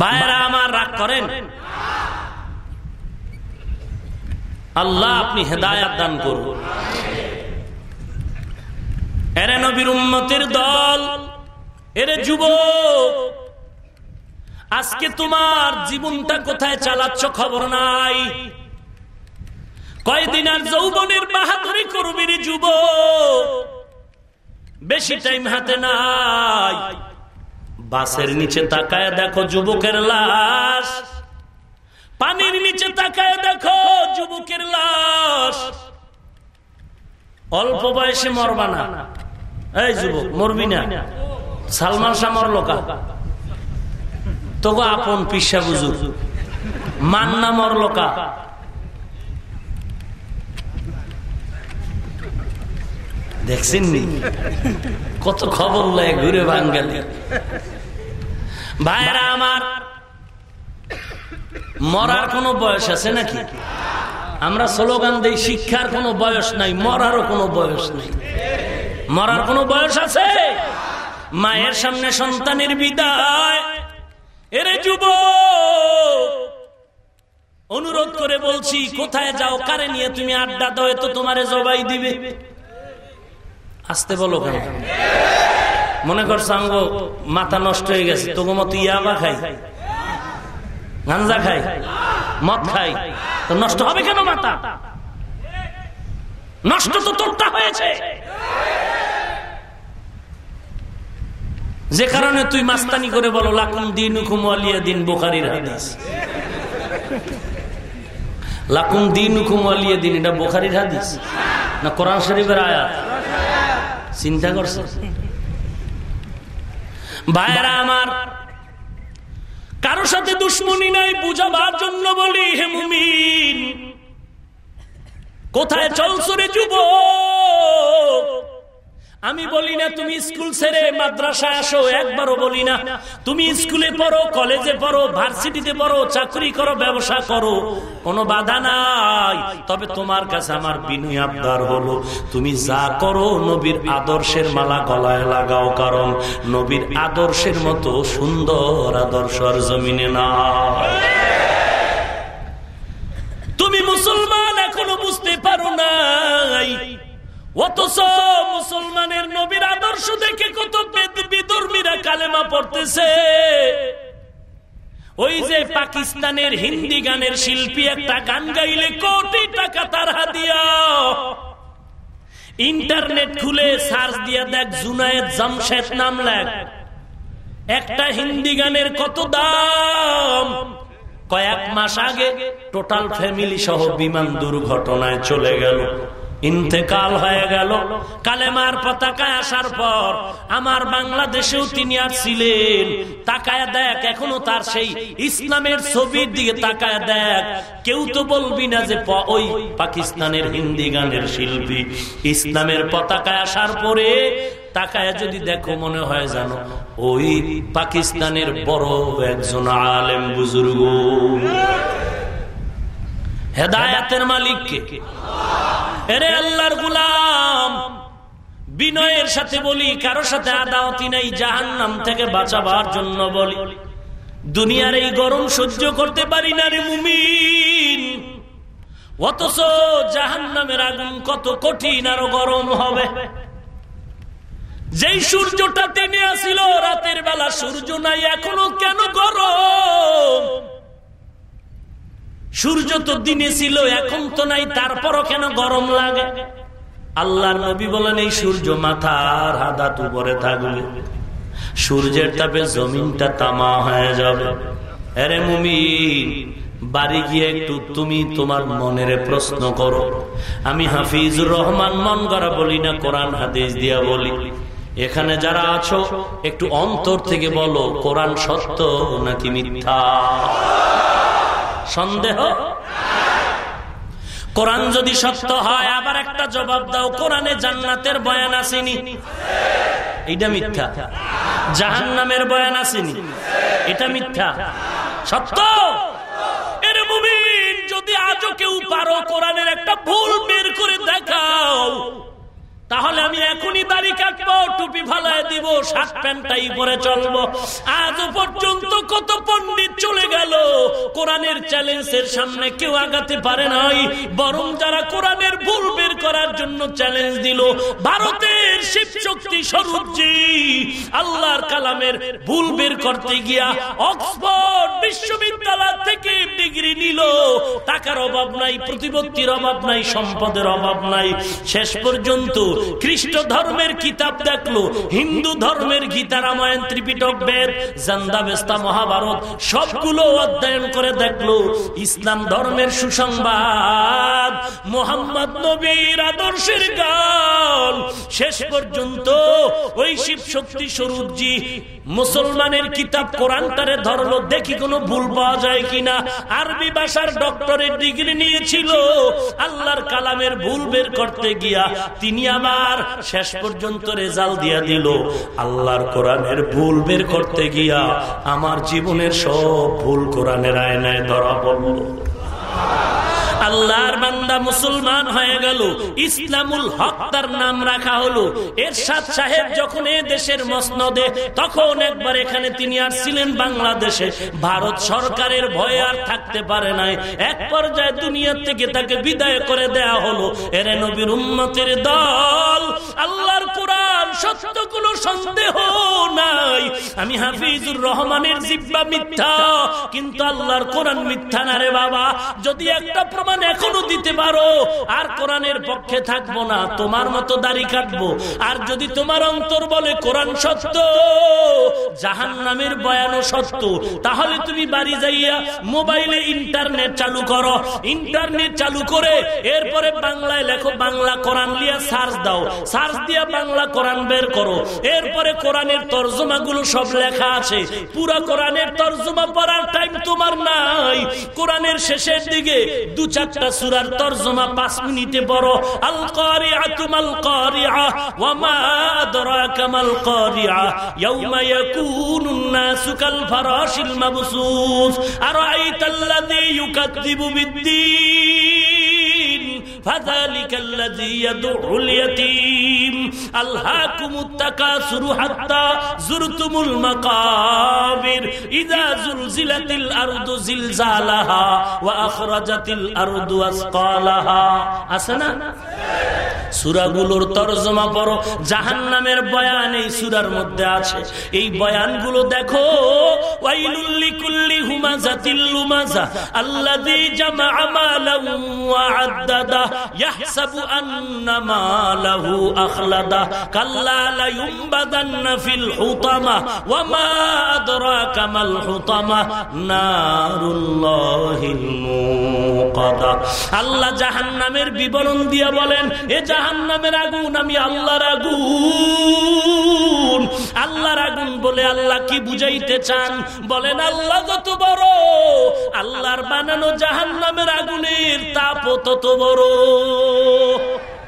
ভাইরা আমার রাগ করেন। আল্লাহ আপনি হেদায়াত দান করুন। এরে নবীর উম্মতের দল, এরে যুবক, আজকে তোমার জীবনটা কোথায় চালাচ্ছ খবর নাই। কয়দিন আর যৌবনের বাহাদুরি করবি যুব বেশি টাইম হাতে নাই। বাসের নিচে তাকায় দেখো যুবকের লাশ। পানির নিচে তাকায় দেখো যুবকের লাশ। অল্প বয়সে মরবা না। এই যুবক, মরবি না। সালমান শাহ মরল কা? তোকে আপন পিসা বুঝু মান্না মরল কা? দেখছেন নি কত খবর লয় ঘুরে বাঙ্গালি ভাইরা আমার, মরার কোন বয়স আছে নাকি? আমরা স্লোগান দিই, শিক্ষার কোনো বয়স নাই, মরারও কোনো বয়স নাই। মরার কোনো বয়স আছে? মায়ের সামনে সন্তানের বিদায়। অনুরোধ করে বলছি, কোথায় যাও, কারে নিয়ে তুমি আড্ডা দাও তো তোমারে জবাই দিবে। আসতে বলো কেন? মনে করছ আঙ্গ মাথা নষ্ট হয়ে গেছে তোকে মতো ইয়াবা খাই, গাঞ্জা খাই, মদ খাই, তো নষ্ট হবে কেন মাথা? নষ্ট তো তোরটা হয়েছে। যে কারণে তুই মাস্তানি করে বলো, লাকুম দিন হুকুম আলিয়া দিন বোখারির হাদিস। লাকুম দিন হুকুম আলিয়া দিন, এটা বোখারির হাদিস না কোরআন শরীফের আয়াত? চিন্তা করছে? ভাইরা আমার, কারও সাথে দুশ্মনী নাই, বুঝাবার জন্য বলি হে মুমিন। কোথায় চলছো রে যুব আমি বলি না তুমি স্কুল ছেড়ে মাদ্রাসায় আসো, একবারও বলি না। তুমি স্কুলে পড়ো, কলেজে পড়ো, ভার্সিটিতে পড়ো, চাকরি করো, ব্যবসা করো, কোনো বাধা নাই। তবে তোমার কাছে আমার বিনয় আবদার হলো, তুমি যা করো নবীর আদর্শের মালা গলায় লাগাও, কারণ নবীর আদর্শের মতো সুন্দর আদর্শ আর জমিনে না অথচ মুসলমানের নবীর আদর্শ দেখে কত বিধর্মীরা কালেমা পড়তেছে। ওই যে পাকিস্তানের হিন্দি গানের শিল্পী একটা গান গাইলে কোটি টাকা তার হাদিয়া ইন্টারনেট খুলে সার্চ দিয়ে দেখ জুনায়েদ জামশেদ নাম লেখ। একটা হিন্দি গানের কত দাম? কয়েক মাস আগে টোটাল ফ্যামিলি সহ বিমান দুর্ঘটনায় চলে গেল। ইন্তেকাল হয়ে গেল। কালেমার পতাকায় আসার পর আমার বাংলাদেশেও তিনি আসছিলেন। তাকায় দেখ, এখনও তার সেই ইসলামের ছবির দিকে তাকায় দেখ। কেউ তো বলবি না যে ওই পাকিস্তানের হিন্দি গানের শিল্পী। ইসলামের পতাকায় আসার পরে তাকায় যদি দেখো মনে হয় জানো, ওই পাকিস্তানের বড় একজন আলেম বুজুর্গ। হেদায়াতের মালিককে। এরে আল্লাহর গুলাম, বিনয়ের সাথে বলি কারও সাথে আদাওতি নাই জাহান নাম থেকে বাঁচাবার জন্য বলি। দুনিয়ার এই গরম সহ্য করতে পারি না রে মুমিন। অথচ জাহান নামের আগুন কত কঠিন আরও গরম হবে। যেই সূর্যটা টেনে আসিল, রাতের বেলা সূর্য নাই, এখনও কেন গরম? সূর্য তো দিনে ছিল, এখন তো নাই, তারপরও কেন গরম লাগে? আল্লাহর নবী বলেন, এই সূর্য মাথার হাদাত উপরে থাকবে। সূর্যের তাপে জমিনটা তামা হয়ে যাবে। আরে মুমিন, বাড়ি গিয়ে একটু তুমি তোমার মনের প্রশ্ন করো। আমি হাফিজুর রহমান মন করা বলি না, কোরআন হাদিস দিয়া বলি। এখানে যারা আছো, একটু অন্তর থেকে বলো, কোরআন সত্য নাকি মিথ্যা? সন্দেহ? কোরআন যদি সত্য হয়, আবার একটা জবাব দাও, কোরআনে জান্নাতের বয়ান আসেনি। এটা মিথ্যা। জাহান নামের বয়ান আসেনি। এটা মিথ্যা। সত্য? যদি আজও কেউ পারো কোরআনের একটা ভুল বের করে দেখাও। তাহলে আমি এখনই দাড়ি কাটবো, টুপি ফালায় দিব, শার্ট প্যান্টটাই পরে চলবো। আজ পর্যন্ত কত পণ্ডিত চলে গেল। কোরআনের চ্যালেঞ্জের সামনে কেউ আগাতে পারে নাই। বরং যারা কোরআনের ভুল বের করার জন্য চ্যালেঞ্জ দিল, ভারতের শিব শক্তি স্বরূপজি, আল্লাহর কালামের ভুল বের করতে গিয়া অক্সফোর্ড বিশ্ববিদ্যালয় থেকে ডিগ্রি নিল। টাকার অভাব নাই, প্রতিপত্তির অভাব নাই, সম্পদের অভাব নাই। শেষ পর্যন্ত খ্রিস্ট ধর্মের কিতাব দেখল, হিন্দু ধর্মের গীতা রামায়ণ ত্রিপিটক বেদ, জান্দাবেস্তা মহাভারত, সবগুলো অধ্যয়ন করে দেখল, ইসলাম ধর্মের সুসংবাদ, মোহাম্মদ নবীর আদর্শের গান। শেষ পর্যন্ত ওই শিব শক্তি স্বরূপজি মুসলমানের কিতাব কোরআনটারে ধরলো, দেখি কোনো ভুল পাওয়া যায় কিনা? আরবি ভাষার ডক্টরের ডিগ্রি নিয়েছিল। আল্লাহর কালামের ভুল বের করতে গিয়া তিনি আবার শেষ পর্যন্ত রেজাল্ট দিয়া দিল। আল্লাহর কোরআনের ভুল বের করতে গিয়া আমার জীবনের সব ভুল কোরআনের আয়নায় ধরা পড়ল। আল্লাহর বান্দা মুসলমান হয়ে গেল। ইসলামুল হক তার নাম রাখা হলো। এরশাদ সাহেব যখন এ দেশের মসনদে, তখন একবার এখানে তিনি আসছিলেন বাংলাদেশে। ভারত সরকারের ভয়ে আর থাকতে পারে নাই। এক পর্যায়ে দুনিয়া থেকে তাকে বিদায় করে দেয়া হলো। এরে নবীর উম্মতের দল, আল্লাহর কোরআন সত্য কোনো সন্দেহ নাই। আমি হাফিজুর রহমানের জিব্বা মিথ্যা, কিন্তু আল্লাহর কোরআন মিথ্যা না রে বাবা। যদি একটা প্রমাণ এখনও দিতে পারো। আর কোরআনের পক্ষে থাকব না, তোমার মতো দাড়ি কাটবো। আর যদি তোমার অন্তর বলে কোরআন সত্য জাহান নামের বয়ানও সত্য, তাহলে তুমি বাড়ি যাইয়া মোবাইলে ইন্টারনেট চালু করো। ইন্টারনেট চালু করে এরপরে বাংলায় লেখো, বাংলা কোরআন লিয়া সার্চ দাও। সার্চ দিয়া বাংলা কোরআন বের করো। এরপরে কোরআনের তর্জমা গুলো সব লেখা আছে। পুরা কোরআনের তর্জমা পড়ার টাইম তোমার নাই। কোরআনের শেষের দিকে দু চারটা সুরার তর্জমা পাঁচ মিনিটে বড় আল কারিআ তুমাল কারিআ ওয়া মা আদরাকা মাল কারিআ ইয়াউমা ইয়াকুনুন নাসু কাল ফারাশিল মাবসুস। আরাআইতাল্লাযী ইউকাযযিবু বিদ্দীন। فذلك الذي يدعو اليتيم ألهاكم التكاثر حتى زرتم المقابر إذا زلزلت الأرض زلزالها وأخرجت الأرض أثقالها أسنا সুরাগুলোর তরজমা পড়ো জাহান নামের বয়ান এই সুরার মধ্যে আছে এই বয়ানগুলো দেখো ওয়াইলুল্লিকুল্লি হুমাজাতিল লুমাজা আল্লাযী জামাআ মালাহু ওয়া আদ্দাদা ইয়াহসাবু আন্না মালাহু আল্লাহ জাহান্নামের বিবরণ দিয়া বলেন, এ জাহান নামের আগুন, আমি আল্লাহর আগুন। আল্লাহর আগুন বলে আল্লাহ কি বুঝাইতে চান? বলেন, আল্লাহ যত বড়, আল্লাহর বানানো জাহান নামের আগুনের তাপ তত বড়। 哦。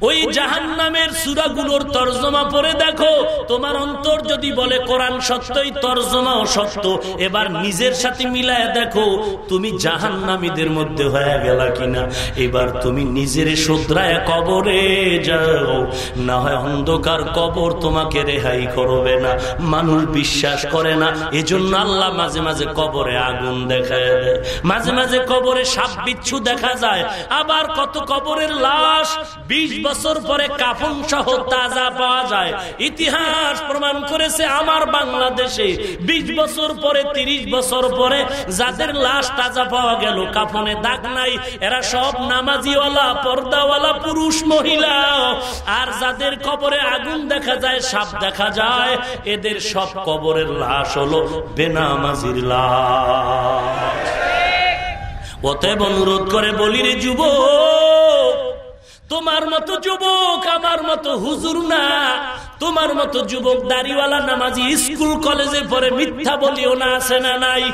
ওই জাহান নামের সুরাগুলোর তর্জমা পরে দেখো। তোমার অন্তর যদি বলে, কোরআন সত্যই তর্জমাও সত্য এবার নিজের সাথে মিলায় দেখো, তুমি জাহান নামীদের মধ্যে হয়ে গেলা কিনা। এবার তুমি নিজের শোধরায় কবরে যাও। না হয় অন্ধকার কবর তোমাকে রেহাই করবে না। মানুষ বিশ্বাস করে না, এজন্য আল্লাহ মাঝে মাঝে কবরে আগুন দেখায় দেয়। মাঝে মাঝে কবরে সাপ বিচ্ছু দেখা যায়। আবার কত কবরের লাশ, বিশ বছর পরে কাফন সহ তাজা পাওয়া যায়। ইতিহাস প্রমাণ করেছে আমার বাংলাদেশে বিশ বছর পরে, তিরিশ বছর পরে যাদের লাশ তাজা পাওয়া গেল, কাফনে দাগ নাই, এরা সব নামাজিওয়ালা, পর্দাওয়ালা পুরুষ, মহিলা। আর যাদের কবরে আগুন দেখা যায়, সাপ দেখা যায়, এদের সব কবরের লাশ হলো বেনামাজির লাশ। অতএব অনুরোধ করে বলি রে যুবক তোমার মতো যুবক আমার মতো হুজুর না। তোমার মতো যুবক দাড়িওয়ালা নামাজি স্কুল, কলেজে পরে মিথ্যা বলিও না, আছে না নাই?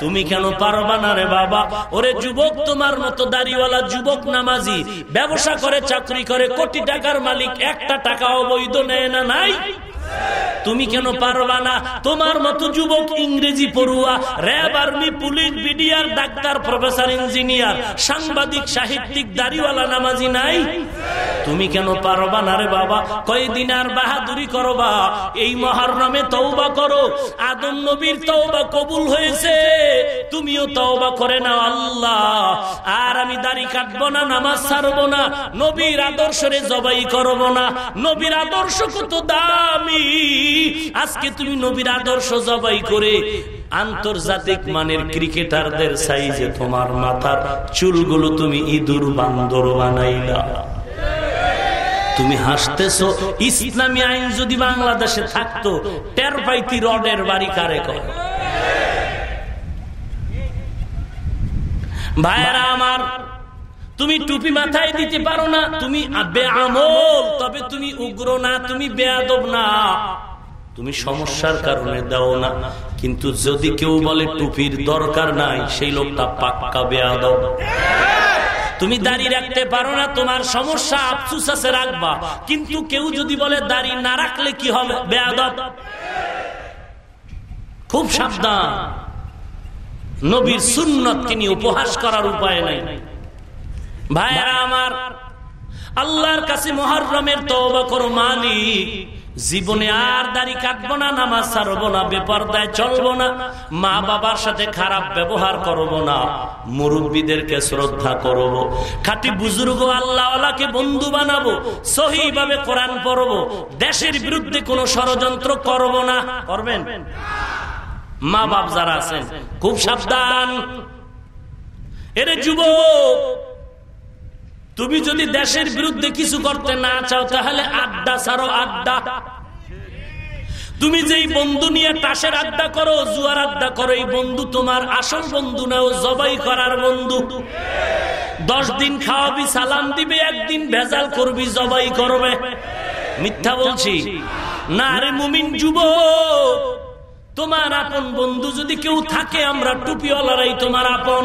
তুমি কেন পারবা না রে বাবা? ওরে যুবক, তোমার মতো দাড়িওয়ালা যুবক নামাজি ব্যবসা করে, চাকরি করে, কোটি টাকার মালিক, একটা টাকা অবৈধ নেয় না, নাই? তুমি কেন পারবা না? তোমার মতো যুবক ইংরেজি পড়ুয়া, RAB army, police, BDR, doctor, professor, engineer, সাংবাদিক, সাহিত্যিক, দাড়িওয়ালা, নামাজি নাই? তুমি কেন পারবা না রে বাবা? কয়দিন আর বাহাদুরি করবা? এই মহারণমে তৌবা করো। আদম নবীর তৌবা কবুল হয়েছে। তুমিও তৌবা করে নাও আল্লাহ। আর আমি দাড়ি কাটবো না, নামাজ ছাড়বো না, নবীর আদর্শরে জবাই করব না। নবীর আদর্শ কত দামি? আজকে তুমি নবীর আদর্শ জবাই করে আন্তর্জাতিক মানের ক্রিকেটারদের সাইজে তোমার মাথার চুলগুলো তুমি ইঁদুর বান্দর বানাইলা। তুমি হাসতেছ, ইসলামী আইন যদি বাংলাদেশে থাকতো, টের পাইতি রডের বাড়ি কারে কর ভাইয়ারা আমার তুমি টুপি মাথায় দিতে পারো না, তুমি আমল তবে তুমি উগ্র না, তুমি বেয়াদব না। তুমি সমস্যার কারণে দাও না, কিন্তু যদি কেউ বলে টুপির দরকার নাই, সেই লোকটা পাক্কা বেয়াদব। তুমি দাড়ি রাখতে পারো না, তোমার সমস্যা আফসুস আছে, রাখবা। কিন্তু কেউ যদি বলে দাড়ি না রাখলে কি হবে? বেয়াদব। খুব সাবধান। নবীর সুন্নতকে নিয়ে উপহাস করার উপায় নাই। ভাইরা আমার, আল্লাহর কাছে মহরমের তওবা করো মালিক জীবনে আর দাড়ি কাটবো না, নামাজ ছাড়বো না, বেপরদায় চলবো না মা বাবার সাথে খারাপ ব্যবহার করব না, মুরব্বীদেরকে শ্রদ্ধা করব। খাটি বুজুর্গ আল্লাহকে বন্ধু বানাবো সহি ভাবে কোরআন পড়ব, দেশের বিরুদ্ধে কোন ষড়যন্ত্র করব না। করবেন? মা বাপ যারা আছেন, খুব সাবধান। এরে যুবক তুমি যদি দেশের বিরুদ্ধে কিছু করতে না চাও, তাহলে আড্ডা ছাড়ো, আড্ডা। তুমি যেই বন্ধু নিয়ে টাসের আড্ডা করো, জুয়ার আড্ডা করো, এই বন্ধু তোমার আসল বন্ধু না, ও জবাই করার বন্ধু। দশ দিন খাওয়াবি, সালাম দিবে, একদিন ভেজাল করবি, জবাই করবে। মিথ্যা বলছি। না রে মুমিন যুব তোমার আপন বন্ধু যদি কেউ থাকে, আমরা টুপিওয়ালারাই তোমার আপন।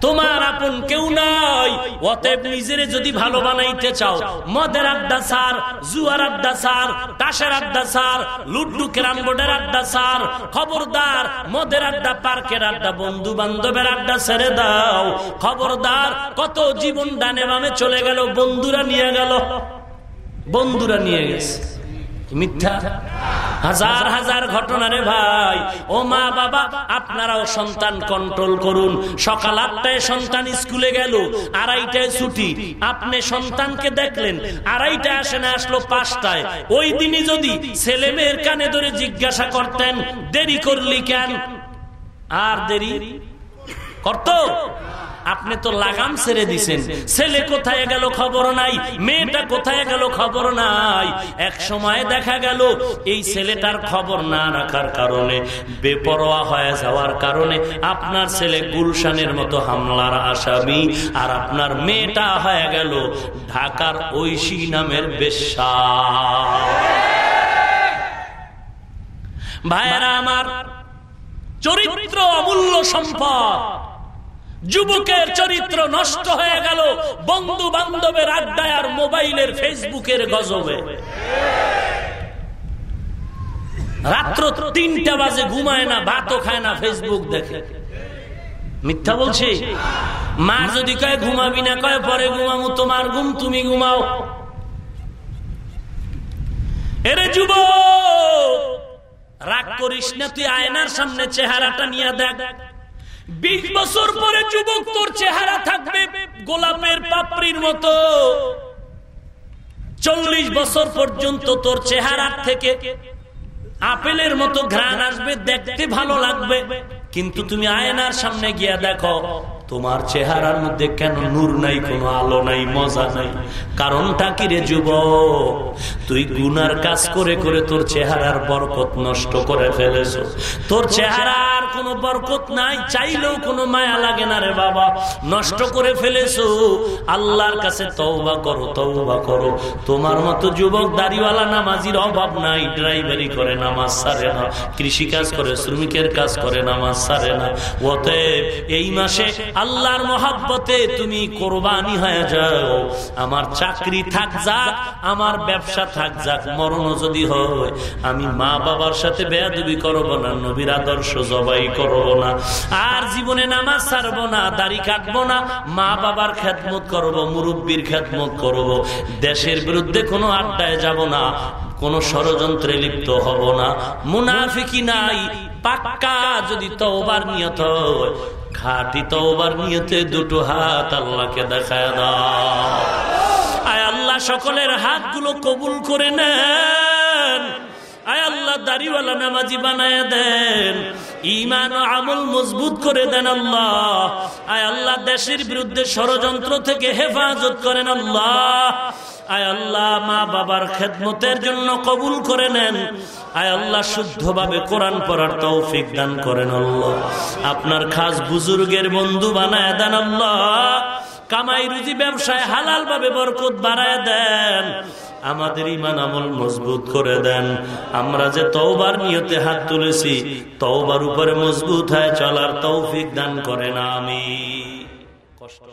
তোমার আপন কেউ নাই। অতএব নিজের যদি ভালো বানাইতে চাও, মদের আড্ডা সার, জুয়ার আড্ডা সার, তাসের আড্ডা সার, লুড্ডু, ক্যারাম বোর্ডের আড্ডা সার, খবরদার, মদের আড্ডা, পার্কের আড্ডা বন্ধু বান্ধবের আড্ডা ছেড়ে দাও। খবরদার, কত জীবন ডানে বামে চলে গেল, বন্ধুরা নিয়ে গেল। বন্ধুরা নিয়ে গেছে। হাজার হাজার ঘটনা রে ভাই। ও মা বাবা, আপনারাও সন্তান কন্ট্রোল করুন। সকাল আটটায় সন্তান স্কুলে গেল, আড়াইটায় ছুটি। আপনি সন্তানকে দেখলেন, আড়াইটায় আসে না, আসলো পাঁচটায়। ওই দিনই যদি ছেলে মেয়ের কানে ধরে জিজ্ঞাসা করতেন, দেরি করলি কেন? আর দেরি করতো? আপনি তো লাগাম ছেড়ে দিছেন। ছেলে কোথায় গেল খবর নাই, মেয়েটা কোথায় গেল খবর নাই। এক সময় দেখা গেল, এই ছেলেটার খবর না রাখার কারণে, বেপরোয়া হয়ে যাওয়ার কারণে আপনার ছেলে গুলশানের মতো হামলার আসামি আর আপনার মেয়েটা হয়ে গেল ঢাকার ঐশী নামের বেশা ভাইয়েরা আমার চরিত্র অমূল্য সম্পদ। যুবকের চরিত্র নষ্ট হয়ে গেল। বন্ধু বান্ধবের আড্ডায় আর মোবাইলের ফেসবুকের গজবে। রাত্র তিনটা বাজে, ঘুমায় না, ভাতও খায় না, ফেসবুক দেখে। মিথ্যা বলছি? মা যদি কয়, ঘুমাবি না, কয়, পরে ঘুমামু তোমার ঘুম তুমি ঘুমাও। এরে যুব রাগ করিস না, তুই আয়নার সামনে চেহারাটা নিয়ে দেখ। বিশ বছর পরে যুবক তোর চেহারা থাকবে গোলাপের পাপড়ির মতো। চল্লিশ বছর পর্যন্ত তোর চেহারার থেকে আপেলের মতো ঘ্রাণ আসবে, দেখতে ভালো লাগবে। কিন্তু তুমি আয়নার সামনে গিয়া দেখো তোমার চেহারার মধ্যে কেন নূর নাই, কোনো আলো নাই, মজা নাই? কারণটা কি রে যুব তুই গুনার কাজ করে করে তোর চেহারার বরকত নষ্ট করে ফেলেছ। তোর চেহারার কোনো বরকত নাই, চাইলেও কোনো মায়া লাগে না রে বাবা। নষ্ট করে ফেলেছো। আল্লাহর কাছে তওবা করো তওবা করো। তোমার মতো যুবক দাড়িওয়ালা নামাজির অভাব নাই, ড্রাইভারি করে নামাজ সারে না কৃষি কাজ করে শ্রমিকের কাজ করে নামাজ সারে না। অতএব এই মাসে আল্লাহর মহাব্বতে তুমি কোরবানি হয়ে যাও। আমার চাকরি থাক যাক, আমার ব্যবসা থাক যাক, মরণ যদি হয়, আমি মা বাবার সাথে বেয়াদবি করব না, নবীর আদর্শ জবাই করব না। আর জীবনে নামাজ ছাড়বো না, দাড়ি কাটবো না, মা বাবার খেদমত করব, মুরব্বীর খেদমত করব। দেশের বিরুদ্ধে কোনো আড্ডায় যাব না, কোন ষড়যন্ত্রে লিপ্ত হব না। মুনাফিকি নাই, পাক্কা যদি তওবার নিয়ত হয় খাটি তওবার নিয়তে দুটো হাত আল্লাহকে দেখায় দাও। আয় আল্লাহ, সকলের হাতগুলো কবুল করে নেন। আয় আল্লাহ, দাড়িওয়ালা নামাজি বানায় দেন। ইমান আমল মজবুত করে দেন আল্লাহ। আয় আল্লাহ, দেশের বিরুদ্ধে ষড়যন্ত্র থেকে হেফাজত করেন আল্লাহ। আয় আল্লাহ মা বাবার খেদমতের জন্য কবুল করে নেন। আয় আল্লাহ শুদ্ধভাবে কোরআন পড়ার তৌফিক দান করেন আল্লাহ। আপনার খাস বুজুর্গের বন্ধু বানায় দেন আল্লাহ। কামাই রুজি ব্যবসায় হালাল ভাবে বরকত বাড়ায় দেন। আমাদের ইমান আমল মজবুত করে দেন। আমরা যে তওবার নিয়তে হাত তুলেছি, তওবার উপরে মজবুত হয় চলার তৌফিক দান করেন আমি কষ্ট